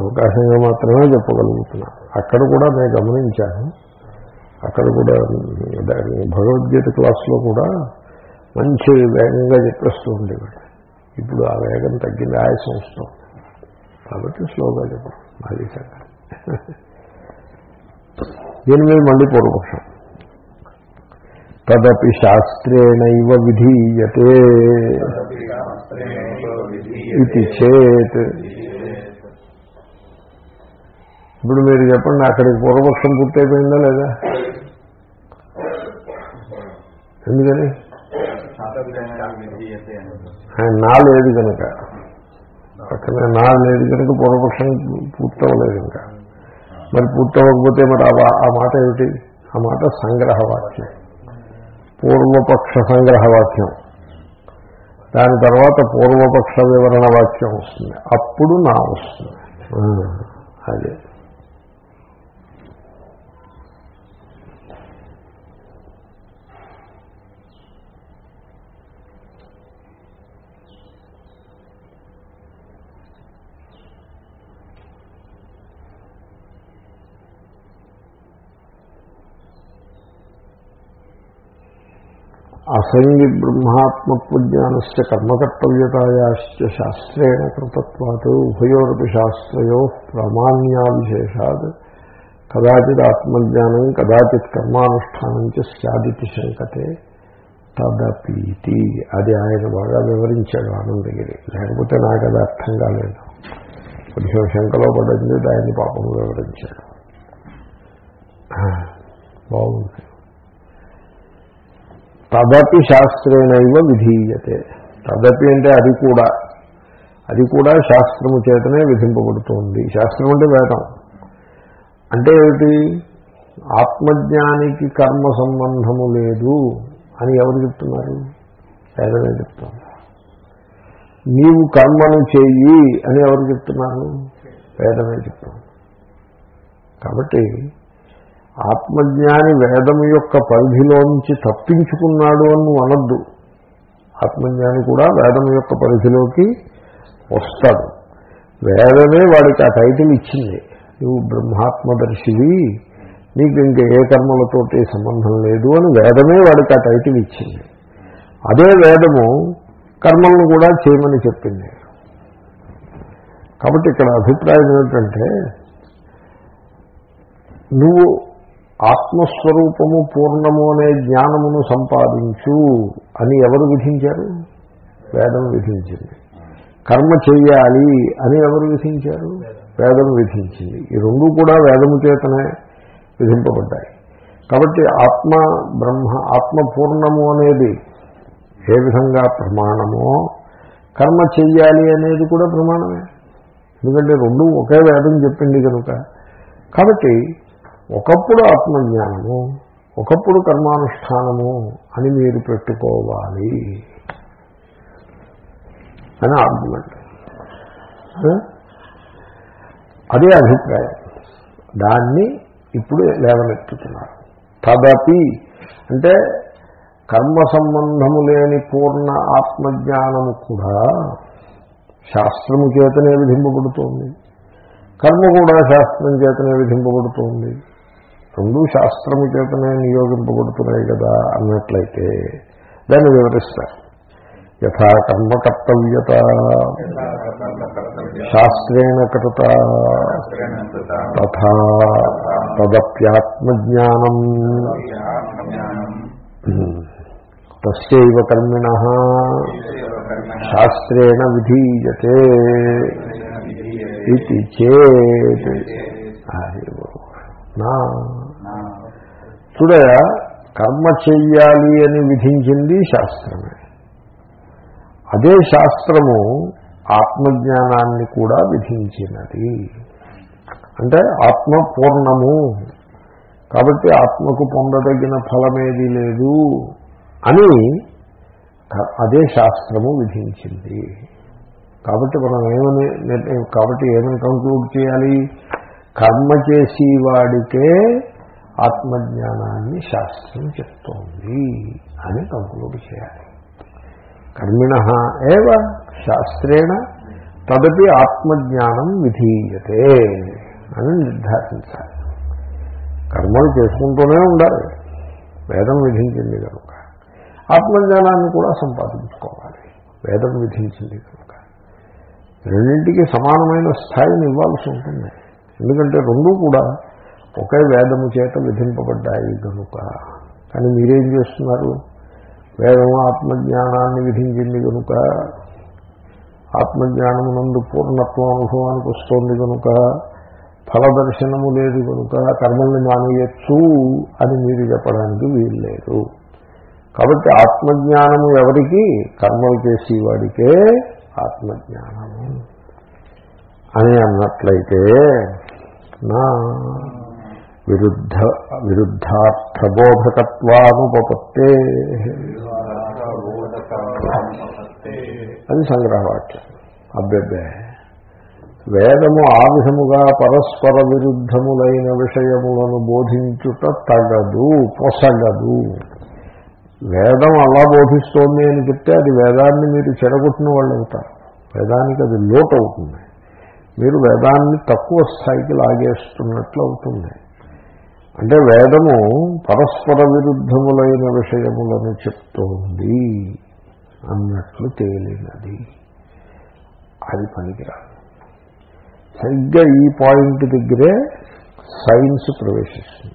A: అవకాశంగా మాత్రమే చెప్పగలుగుతున్నాను. అక్కడ కూడా నేను గమనించాను. అక్కడ కూడా భగవద్గీత క్లాస్లో కూడా మంచి వేగంగా చెప్పేస్తూ ఉండేవాడు ఇప్పుడు ఆ వేగం తగ్గింది ఆయాసం వస్తుంది. కాబట్టి స్లోగా చెప్పడం అది సంగతి దీని మీద మళ్ళీ పూర్వపక్షం. తదపి శాస్త్రేణైవ విధీయతే. ఇది చేత్. ఇప్పుడు మీరు చెప్పండి అక్కడికి పూర్వపక్షం పూర్తయిపోయిందా లేదా? ఎందుకని? నా లేదు కనుక పక్కనే నా లేదు కనుక పూర్వపక్షం పూర్తవలేదు ఇంకా. మరి పూర్తవకపోతే మరి ఆ మాట ఏమిటి? ఆ మాట సంగ్రహవాక్యం. పూర్వపక్ష సంగ్రహవాక్యం. దాని తర్వాత పూర్వపక్ష వివరణ వాక్యం వస్తుంది. అప్పుడు నా వస్తుంది. అదే. అసంగి బ్రహ్మాత్మత్వజ్ఞానస్ కర్మకర్తవ్యతాయాశ్చ శాస్త్రేణ కృతత్వాత్ ఉభయోరపి శాస్త్రయో ప్రామాణ్యా విశేషాత్. కదాచిత్ ఆత్మజ్ఞానం కదాచిత్ కర్మానుష్ఠానం చ స్యాదితి శంకతే తదపీతి అది ఆయన బాగా వివరించాడు ఆనందగిరి. లేకపోతే నాకు అది అర్థం కాలేదు. కొంచెం శంకలో పడింది దాన్ని పాపం వివరించాడు. బాగుంది. తదపి శాస్త్రేణైవ విధీయతే. తదపి అంటే అది కూడా. అది కూడా శాస్త్రము చేతనే విధింపబడుతోంది. శాస్త్రం అంటే వేదం. అంటే ఏమిటి? ఆత్మజ్ఞానికి కర్మ సంబంధము లేదు అని ఎవరు చెప్తున్నారు? వేదమే చెప్తున్నారు నీవు కర్మను చెయ్యి అని ఎవరు చెప్తున్నారు? వేదమే చెప్తుంది. కాబట్టి ఆత్మజ్ఞాని వేదము యొక్క పరిధిలోంచి తప్పించుకున్నాడు అని నువ్వు అనద్దు. ఆత్మజ్ఞాని కూడా వేదం యొక్క పరిధిలోకి వస్తాడు. వేదమే వాడికి ఆ టైటిల్ ఇచ్చింది. నువ్వు బ్రహ్మాత్మదర్శివి నీకు ఇంకా ఏ కర్మలతోటి సంబంధం లేదు అని వేదమే వాడికి ఆ టైటిల్ ఇచ్చింది. అదే వేదము కర్మలను కూడా చేయమని చెప్పింది. కాబట్టి ఇక్కడ అభిప్రాయం ఏమిటంటే నువ్వు ఆత్మస్వరూపము పూర్ణము అనే జ్ఞానమును సంపాదించు అని ఎవరు విధించారు? వేదం విధించింది. కర్మ చెయ్యాలి అని ఎవరు విధించారు? వేదం విధించింది. ఈ రెండు కూడా వేదము చేతనే విధింపబడ్డాయి. కాబట్టి ఆత్మ బ్రహ్మ ఆత్మ పూర్ణము అనేది ఏ విధంగా ప్రమాణమో కర్మ చెయ్యాలి అనేది కూడా ప్రమాణమే. ఎందుకంటే రెండు ఒకే వేదం చెప్పింది కనుక. కాబట్టి ఒకప్పుడు ఆత్మజ్ఞానము ఒకప్పుడు కర్మానుష్ఠానము అని మీరు పెట్టుకోవాలి. అని ఆర్గ్యుమెంట్. అదే అభిప్రాయం. దాన్ని ఇప్పుడు లేవనెత్తుతున్నారు. తదపి అంటే కర్మ సంబంధము లేని పూర్ణ ఆత్మజ్ఞానము కూడా శాస్త్రము చేతనే విధింపబడుతోంది. కర్మ కూడా శాస్త్రం చేతనే విధింపబడుతోంది. రెండు శాస్త్రము చేతనే నియోగింపబడుతున్నాయి కదా అన్నట్లయితే దాన్ని వివరిస్తారు. యథా కర్మ కర్తవ్యత శాస్త్రేణ కృత తథా తదప్యాత్మజ్ఞానం. తస్యైవ కర్మిణ శాస్త్రేణ విధీయతే ఇది చేత్. నా చూడయా కర్మ చెయ్యాలి అని విధించింది శాస్త్రమే. అదే శాస్త్రము ఆత్మజ్ఞానాన్ని కూడా విధించినది. అంటే ఆత్మ పూర్ణము. కాబట్టి ఆత్మకు పొందదగిన ఫలమేది లేదు అని అదే శాస్త్రము విధించింది. కాబట్టి మనం ఏమని కాబట్టి ఏమని కంక్లూడ్ చేయాలి? కర్మ చేసి వాడికే ఆత్మజ్ఞానాన్ని శాస్త్రం చెప్తోంది అని కంక్లూడ్ చేయాలి. కర్మిణ ఏవ శాస్త్రేణ తదపి ఆత్మజ్ఞానం విధీయతే అని నిర్ధారించాలి. కర్మలు చేసుకుంటూనే ఉండాలి. వేదం విధించింది కనుక. ఆత్మజ్ఞానాన్ని కూడా సంపాదించుకోవాలి. వేదం విధించింది కనుక. రెండింటికి సమానమైన స్థాయిని ఇవ్వాల్సి ఉంటుంది. ఎందుకంటే రెండూ కూడా ఒకే వేదము చేత విధింపబడ్డాయి కనుక కానీ మీరేం చేస్తున్నారు? వేదము ఆత్మజ్ఞానాన్ని విధించింది కనుక ఆత్మజ్ఞానమునందు పూర్ణత్వం అనుభవానికి వస్తోంది కనుక ఫలదర్శనము లేదు కనుక కర్మల్ని మానేయచ్చు అని మీరు చెప్పడానికి వీల్లేదు. కాబట్టి ఆత్మజ్ఞానము ఎవరికి? కర్మలు చేసేవాడికే ఆత్మజ్ఞానము. అని అన్నట్లయితే నా విరుద్ధ విరుద్ధార్థబోధకత్వానుపత్తే అది సంగ్రహవాక్యం. అబ్బెబ్బే. వేదము ఆ విధముగా పరస్పర విరుద్ధములైన విషయములను బోధించుట తగదు పొసగదు. వేదం అలా బోధిస్తోంది అని చెప్తే అది వేదాన్ని మీరు చెడగొట్టిన వాళ్ళు అవుతారు. వేదానికి అది లోటు అవుతుంది. మీరు వేదాన్ని తక్కువ స్థాయికి లాగేస్తున్నట్లు అవుతుంది. అంటే వేదము పరస్పర విరుద్ధములైన విషయములను చెప్తోంది అన్నట్లు తేలినది. అది పనికిరాదు. సరిగ్గా ఈ పాయింట్ దగ్గరే సైన్స్ ప్రవేశిస్తుంది.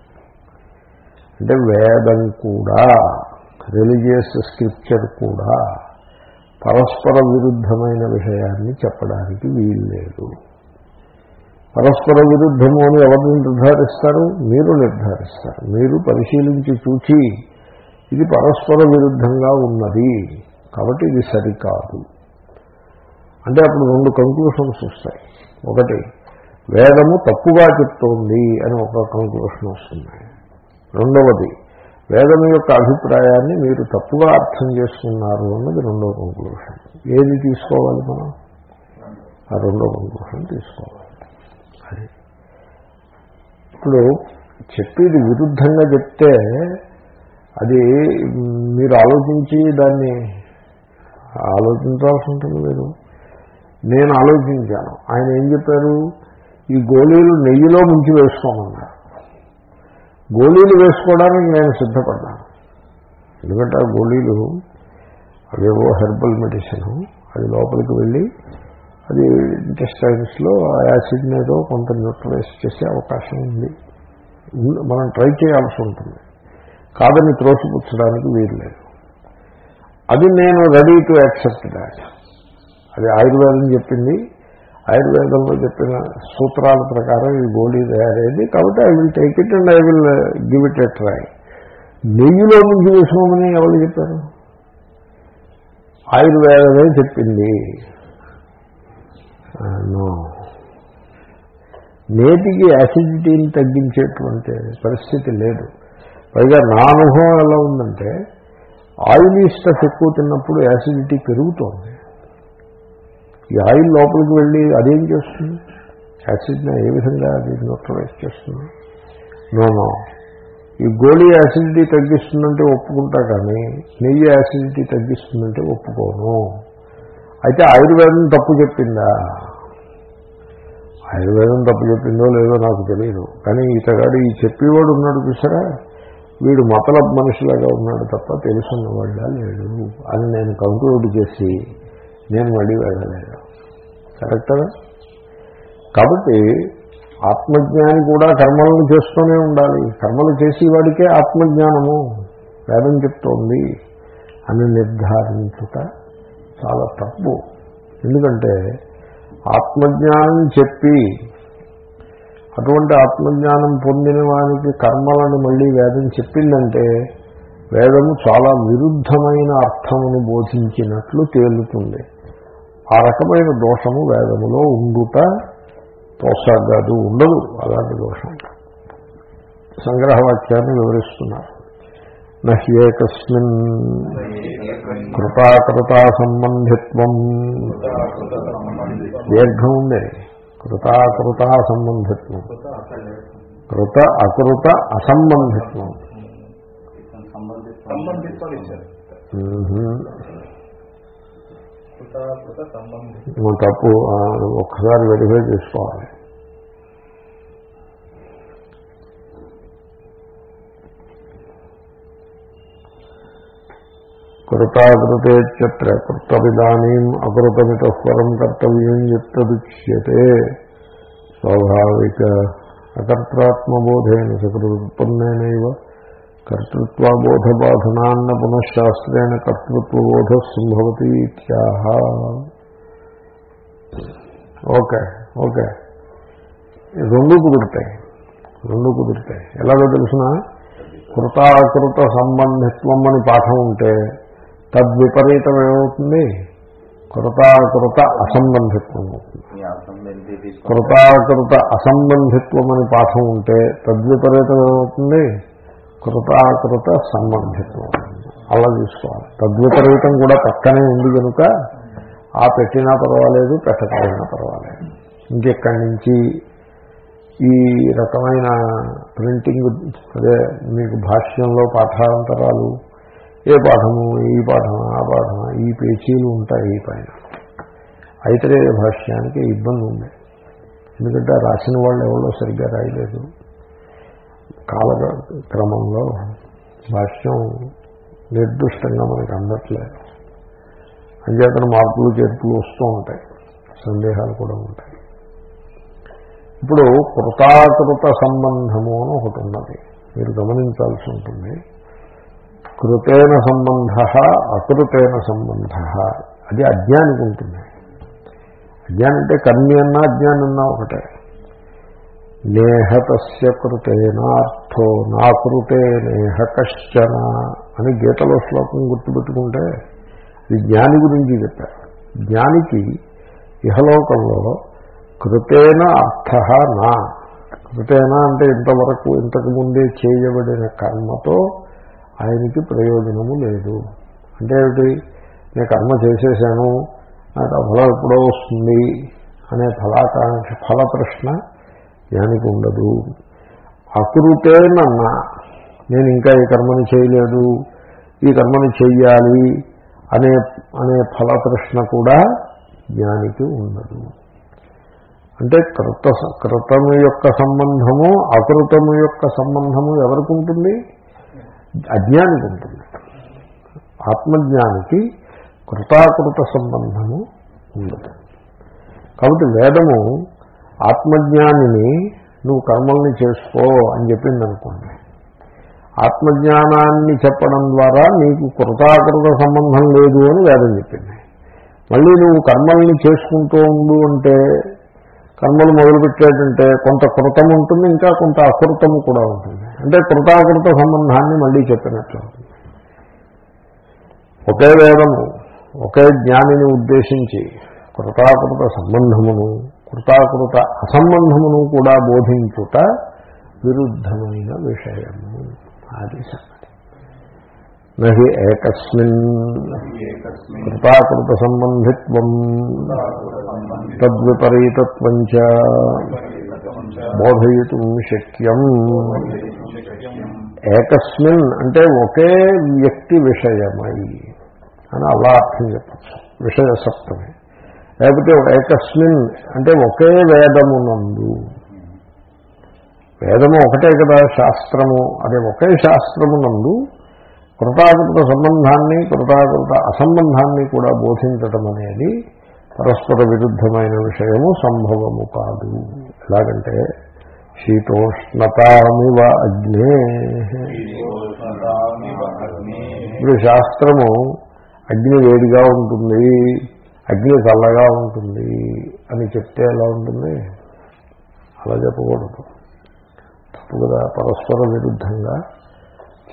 A: అంటే వేదం కూడా రిలీజియస్ స్క్రిప్చర్ కూడా పరస్పర విరుద్ధమైన విషయాన్ని చెప్పడానికి వీల్లేదు. పరస్పర విరుద్ధము అని ఎవరిని నిర్ధారిస్తారు? మీరు నిర్ధారిస్తారు. మీరు పరిశీలించి చూచి ఇది పరస్పర విరుద్ధంగా ఉన్నది. కాబట్టి ఇది సరికాదు. అంటే అప్పుడు రెండు కంక్లూషన్స్ వస్తాయి. ఒకటి వేదము తప్పుగా చెప్తోంది అని ఒక కంక్లూషన్ వస్తుంది. రెండవది వేదం యొక్క అభిప్రాయాన్ని మీరు తప్పుగా అర్థం చేసుకున్నారు అన్నది రెండవ కంక్లూషన్ ఏది తీసుకోవాలి మనం? ఆ రెండో కంక్లూషన్ తీసుకోవాలి. ఇప్పుడు చెప్పేది విరుద్ధంగా చెప్తే అది మీరు ఆలోచించి దాన్ని ఆలోచించాల్సి ఉంటుంది మీరు. నేను ఆలోచించాను. ఆయన ఏం చెప్పారు? ఈ గోళీలు నెయ్యిలో ముంచి వేసుకోమన్నారు. గోళీలు వేసుకోవడానికి నేను సిద్ధపడ్డాను. ఎందుకంటే ఆ గోళీలు అవేవో హెర్బల్ మెడిసిన్. అది లోపలికి వెళ్ళి అది ఇంటెస్టైన్స్లో ఆ యాసిడ్ ఏదో కొంత న్యూట్రలైజ్ చేసే అవకాశం ఉంది. మనం ట్రై చేయాల్సి ఉంటుంది. కాదని త్రోసిపుచ్చడానికి వీలు లేదు. అది నేను రెడీ టు యాక్సెప్ట్ దాట్ అది ఆయుర్వేదం చెప్పింది. ఆయుర్వేదంలో చెప్పిన సూత్రాల ప్రకారం ఈ గోళీ తయారైంది. కాబట్టి I will take it and I will give it a try నెయ్యిలో నుంచి వేసుకోమని ఎవరు చెప్పారు? ఆయుర్వేదమే చెప్పింది. నో. నేటికి యాసిడిటీని తగ్గించేటువంటి పరిస్థితి లేదు. పైగా నా అనుభవం ఎలా ఉందంటే ఆయిలీ స్టఫ్ ఎక్కువ తిన్నప్పుడు యాసిడిటీ పెరుగుతోంది. ఈ ఆయిల్ లోపలికి వెళ్ళి అదేం చేస్తుంది? యాసిడ్ని ఏ విధంగా అది న్యూట్రలైజ్ చేస్తుంది? నోనో ఈ గోళీ యాసిడిటీ తగ్గిస్తుందంటే ఒప్పుకుంటా కానీ నెయ్యి యాసిడిటీ తగ్గిస్తుందంటే ఒప్పుకోను. అయితే ఆయుర్వేదం తప్పు చెప్పిందా? ఆయుర్వేదం తప్పు చెప్పిందో లేదో నాకు తెలియదు కానీ ఇతగాడు ఈ చెప్పేవాడు ఉన్నాడు చూసారా? వీడు మతలబ్ మనుషులాగా ఉన్నాడు తప్ప తెలుసున్నవాడా లేడు అని నేను కంక్లూడ్ చేసి నేను మళ్ళీ వెళ్ళలేదు. కరెక్టా కాబట్టి ఆత్మజ్ఞాని కూడా కర్మలను చేస్తూనే ఉండాలి. కర్మలు చేసేవాడికే ఆత్మజ్ఞానము. వేదం చెప్తోంది అని నిర్ధారించుట చాలా తప్పు. ఎందుకంటే ఆత్మజ్ఞానం చెప్పి అటువంటి ఆత్మజ్ఞానం పొందిన వానికి కర్మలను మళ్ళీ వేదం చెప్పిందంటే వేదము చాలా విరుద్ధమైన అర్థమును బోధించినట్లు తేలుతుంది. ఆ రకమైన దోషము వేదములో ఉండుట పోసాగదు ఉండదు. అలాంటి దోషం. సంగ్రహవాక్యాన్ని వివరిస్తున్నారు. నహ్యేకస్మిన్ కృతాకృత సంబంధిత్వం దీర్ఘం ఉంది. కృతాకృత సంబంధిత్వం కృత అకృత అసంబంధిత్వం. తప్పు ఒక్కసారి వెరిఫై చేసుకోవాలి. కృతాకృతేచ్చత్ర కృతమిదానీం అకృతమితస్వరం కర్తవ్యం ఎత్తదుచ్యతే స్వాభావిక అకర్తాత్మబోధేన సకృత్పన్నేనైవ కర్తృత్వబోధబాధనాన్న పునఃశాస్త్రేణ కర్తృత్వబోధ సంభవతి ఇత్యాహ. Okay okay. రెండు కుదురుతాయి రెండు కుదురుతాయి. ఎలాగో తెలిసిన? కృతాకృత సంబంధిత్వం అని పాఠం ఉంటే తద్విపరీతం ఏమవుతుంది కృతాకృత అసంబంధిత్వం అవుతుంది కృతాకృత అసంబంధిత్వం అని పాఠం ఉంటే తద్విపరీతం ఏమవుతుంది కృతాకృత సంబంధిత్వం. అలా తీసుకోవాలి. తద్విపరీతం కూడా పక్కనే ఉంది కనుక ఆ పెట్టినా పర్వాలేదు పెట్టకపోయినా పర్వాలేదు. ఇంకెక్కడి నుంచి ఈ రకమైన ప్రింటింగ్ అదే మీకు భాష్యంలో పాఠాంతరాలు ఏ పాఠము ఈ పాఠం ఆ పాఠం ఈ పేచీలు ఉంటాయి ఈ పైన. ఐతరేయ భాష్యానికి ఇబ్బంది ఉంది. ఎందుకంటే రాసిన వాళ్ళు ఎవరో సరిగ్గా రాయలేదు. కాల క్రమంలో భాష్యం నిర్దిష్టంగా మనకు అందట్లేదు. అంచేతన మార్పులు చేర్పులు వస్తూ ఉంటాయి. సందేహాలు కూడా ఉంటాయి. ఇప్పుడు కృతాకృత సంబంధము అని ఒకటి ఉన్నది. మీరు గమనించాల్సి ఉంటుంది. కృతేన సంబంధ అకృతేన సంబంధ. అది అజ్ఞానికి ఉంటుంది. అజ్ఞానం అంటే కర్మి అన్నా అజ్ఞానం అన్నా ఒకటే. నేహతస్య కృతేనార్థో నా కృతే నేహ కశ్చన అని గీతలో శ్లోకం గుర్తుపెట్టుకుంటే ఇది జ్ఞాని గురించి చెప్పారు. జ్ఞానికి ఇహలోకంలో కృతేన అర్థ నా. కృతేన అంటే ఇంతవరకు ఇంతకు ముందే చేయబడిన కర్మతో ఆయనకి ప్రయోజనము లేదు. అంటే ఏమిటి? నేను కర్మ చేసేసాను నాకు ఫలం ఎప్పుడో వస్తుంది అనే ఫలాకాంక్ష ఫల ప్రశ్న జ్ఞానికి ఉండదు. అకృతేనన్నా నేను ఇంకా ఈ కర్మని చేయలేదు ఈ కర్మని చెయ్యాలి అనే అనే ఫల ప్రశ్న కూడా జ్ఞానికి ఉండదు. అంటే కృత కృతము యొక్క సంబంధము అకృతము యొక్క సంబంధము ఎవరికి ఉంటుంది? అజ్ఞానికి ఉంటుంది ఆత్మజ్ఞానికి కృతాకృత సంబంధము ఉండదు. కాబట్టి వేదము ఆత్మజ్ఞానిని నువ్వు కర్మల్ని చేసుకో అని చెప్పింది అనుకోండి ఆత్మజ్ఞానాన్ని చెప్పడం ద్వారా నీకు కృతాకృత సంబంధం లేదు అని వేదం చెప్పింది. మళ్ళీ నువ్వు కర్మల్ని చేసుకుంటూ ఉండు అంటే కర్మలు మొదలుపెట్టాడంటే కొంత కృతం ఉంటుంది ఇంకా కొంత అకృతము కూడా ఉంటుంది. అంటే కృతాకృత సంబంధాన్ని మళ్ళీ చెప్పినట్లు. ఒకే వేదము ఒకే జ్ఞానిని ఉద్దేశించి కృతాకృత సంబంధమును కృతాకృత అసంబంధమును కూడా బోధించుట విరుద్ధమైన విషయము. అది సంగతి. నహి ఏకస్మిన్ కృతాకృత సంబంధిత్వం తద్విపరీతత్వం చ బోధయితుం శక్యం. ఏకస్మిన్ అంటే ఒకే వ్యక్తి విషయమై అని అలా అర్థం చెప్పచ్చు. విషయ లేకపోతే ఏకస్మిన్ అంటే ఒకే వేదమునందు. వేదము ఒకటే కదా శాస్త్రము. అదే ఒకే శాస్త్రమునందు కృతాకృత సంబంధాన్ని కృతాకృత అసంబంధాన్ని కూడా బోధించటం అనేది పరస్పర విరుద్ధమైన విషయము సంభవము కాదు. ఎలాగంటే శీతోష్ణతామివ అగ్నే ఇప్పుడు శాస్త్రము అగ్ని వేడిగా ఉంటుంది అగ్ని చల్లగా ఉంటుంది అని చెప్తే ఎలా ఉంటుంది? అలా చెప్పకూడదు. తప్పు కదా పరస్పర విరుద్ధంగా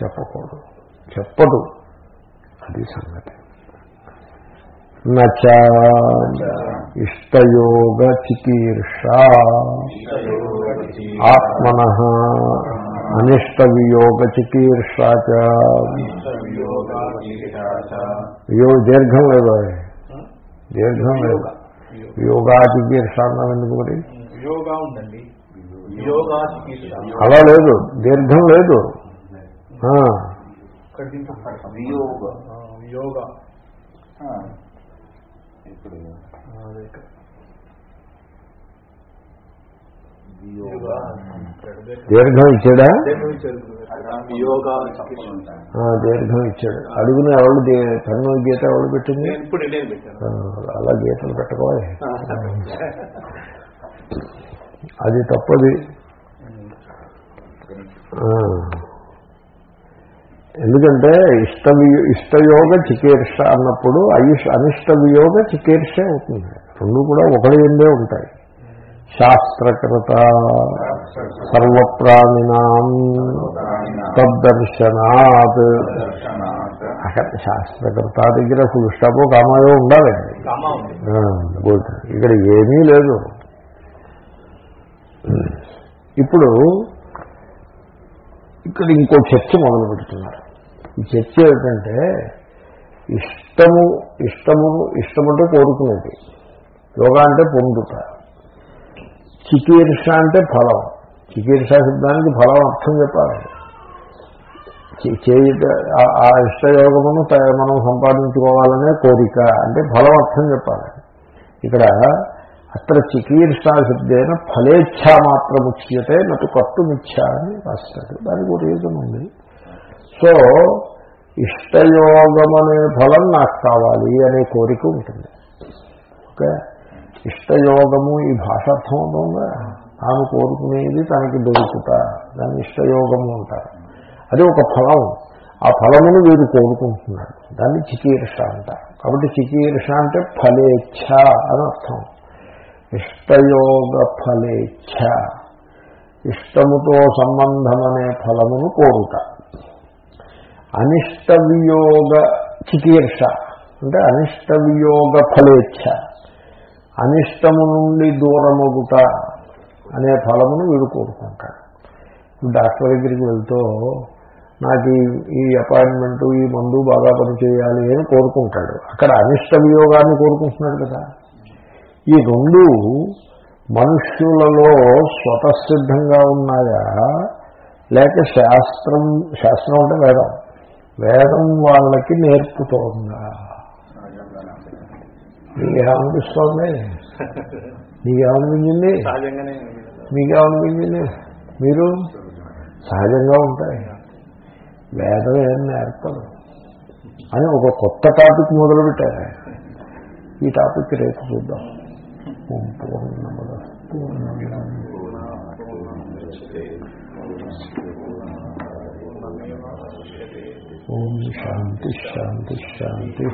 A: చెప్పకూడదు. చెప్పదు. అది సంగతి. నచ ఇష్టయోగ చికీర్ష ఆత్మన అనిష్ట వియోగ చికీర్ష వియోగ దీర్ఘం లేదు అది. దీర్ఘం లేదు. యోగా చికీర్ష అన్నాం ఎందుకు మరి?
B: యోగా ఉందండి. యోగా చికిత్స
A: అలా లేదు. దీర్ఘం లేదు.
C: వియోగ. ఇప్పుడు
B: ఆ, అదే ఇక్కడ.
C: వియోగ
B: యోగా ఇక్కడ అదే.
A: దీర్ఘం ఇచ్చాడా? దీర్ఘం ఇచ్చాడు. అడుగున ఎవరు పెన్ను గీత ఎవరు పెట్టింది? అలా గీతలు పెట్టుకోవాలి. అది తప్పది. ఎందుకంటే ఇష్ట ఇష్టయోగ చికీర్ష అన్నప్పుడు అయిష్ అనిష్ట వియోగ చికీర్షే అవుతుంది. రెండు కూడా ఒకటి ఎందే ఉంటాయి. శాస్త్రకృత సర్వప్రాణినాం తద్దర్శనాత్. అక్కడ శాస్త్రకర్త దగ్గర ఫుల్ స్టాప్ కామాయో ఉండాలి. గుడ్. ఇక్కడ ఏమీ లేదు. ఇప్పుడు ఇక్కడ ఇంకో చర్చ మొదలు పెడుతున్నారు. ఈ చర్చ ఏమిటంటే ఇష్టము ఇష్టము ఇష్టమంటే కోరుకునేది. యోగా అంటే పొందుట. చికీర్ష అంటే ఫలం. చికీర్ష శబ్దానికి ఫలం అర్థం చెప్పాలి. చేయుట ఆ- ఇష్టయోగమును మనం సంపాదించుకోవాలనే కోరిక అంటే ఫలం అర్థం చెప్పాలి. ఇక్కడ అత్ర చికీర్షా శబ్దేన ఫలేచ్ఛా మాత్రం ఉచ్యతే నటు కర్తుమిచ్చ అని రాస్తాడు దానికి ఒక రీజన్ ఉంది. సో ఇష్టయోగం అనే ఫలం నాకు కావాలి అనే కోరిక ఉంటుంది. ఓకే? ఇష్టయోగము ఈ భాషార్థం ఉందా తాను కోరుకునేది తనకి దొరుకుట. దాన్ని ఇష్టయోగము అంటారు. అది ఒక ఫలం. ఆ ఫలమును వీరు కోరుకుంటున్నాడు. దాన్ని చికీర్ష అంటారు. కాబట్టి చికీర్ష అంటే ఫలేచ్ఛ అని అర్థం. ఇష్టయోగ ఫలేచ్ఛ. ఇష్టముతో సంబంధమనే ఫలమును కోరుట. అనిష్ట వియోగ చికీర్ష. అంటే అనిష్ట వియోగ ఫలేచ్ఛ. అనిష్టము నుండి దూరమగుట అనే ఫలమును వీడు కోరుకుంటాడు. డాక్టర్ దగ్గరికి వెళ్తూ నాకు ఈ- ఈ అపాయింట్మెంటు ఈ మందు బాగా పనిచేయాలి అని కోరుకుంటాడు. అక్కడ అనిష్ట వియోగాన్ని కోరుకుంటున్నాడు కదా. ఈ రెండు మనుష్యులలో స్వతసిద్ధంగా ఉన్నాయా? లేక శాస్త్రం శాస్త్రం అంటే వేదం. వేదం వాళ్ళకి నేర్పుతోందా? నీకేమనిపిస్తోంది? నీకేమనిపించింది?
B: సహజంగానే
A: మీకేమనిపించింది మీరు సహజంగా ఉంటాయి. వేదం ఏం నేర్పదు. అని ఒక కొత్త టాపిక్ మొదలుపెట్టారు ఈ టాపిక్ రేపు చూద్దాం. పూర్ణమిదం ఓం శాంతి శాంతి శాంతి.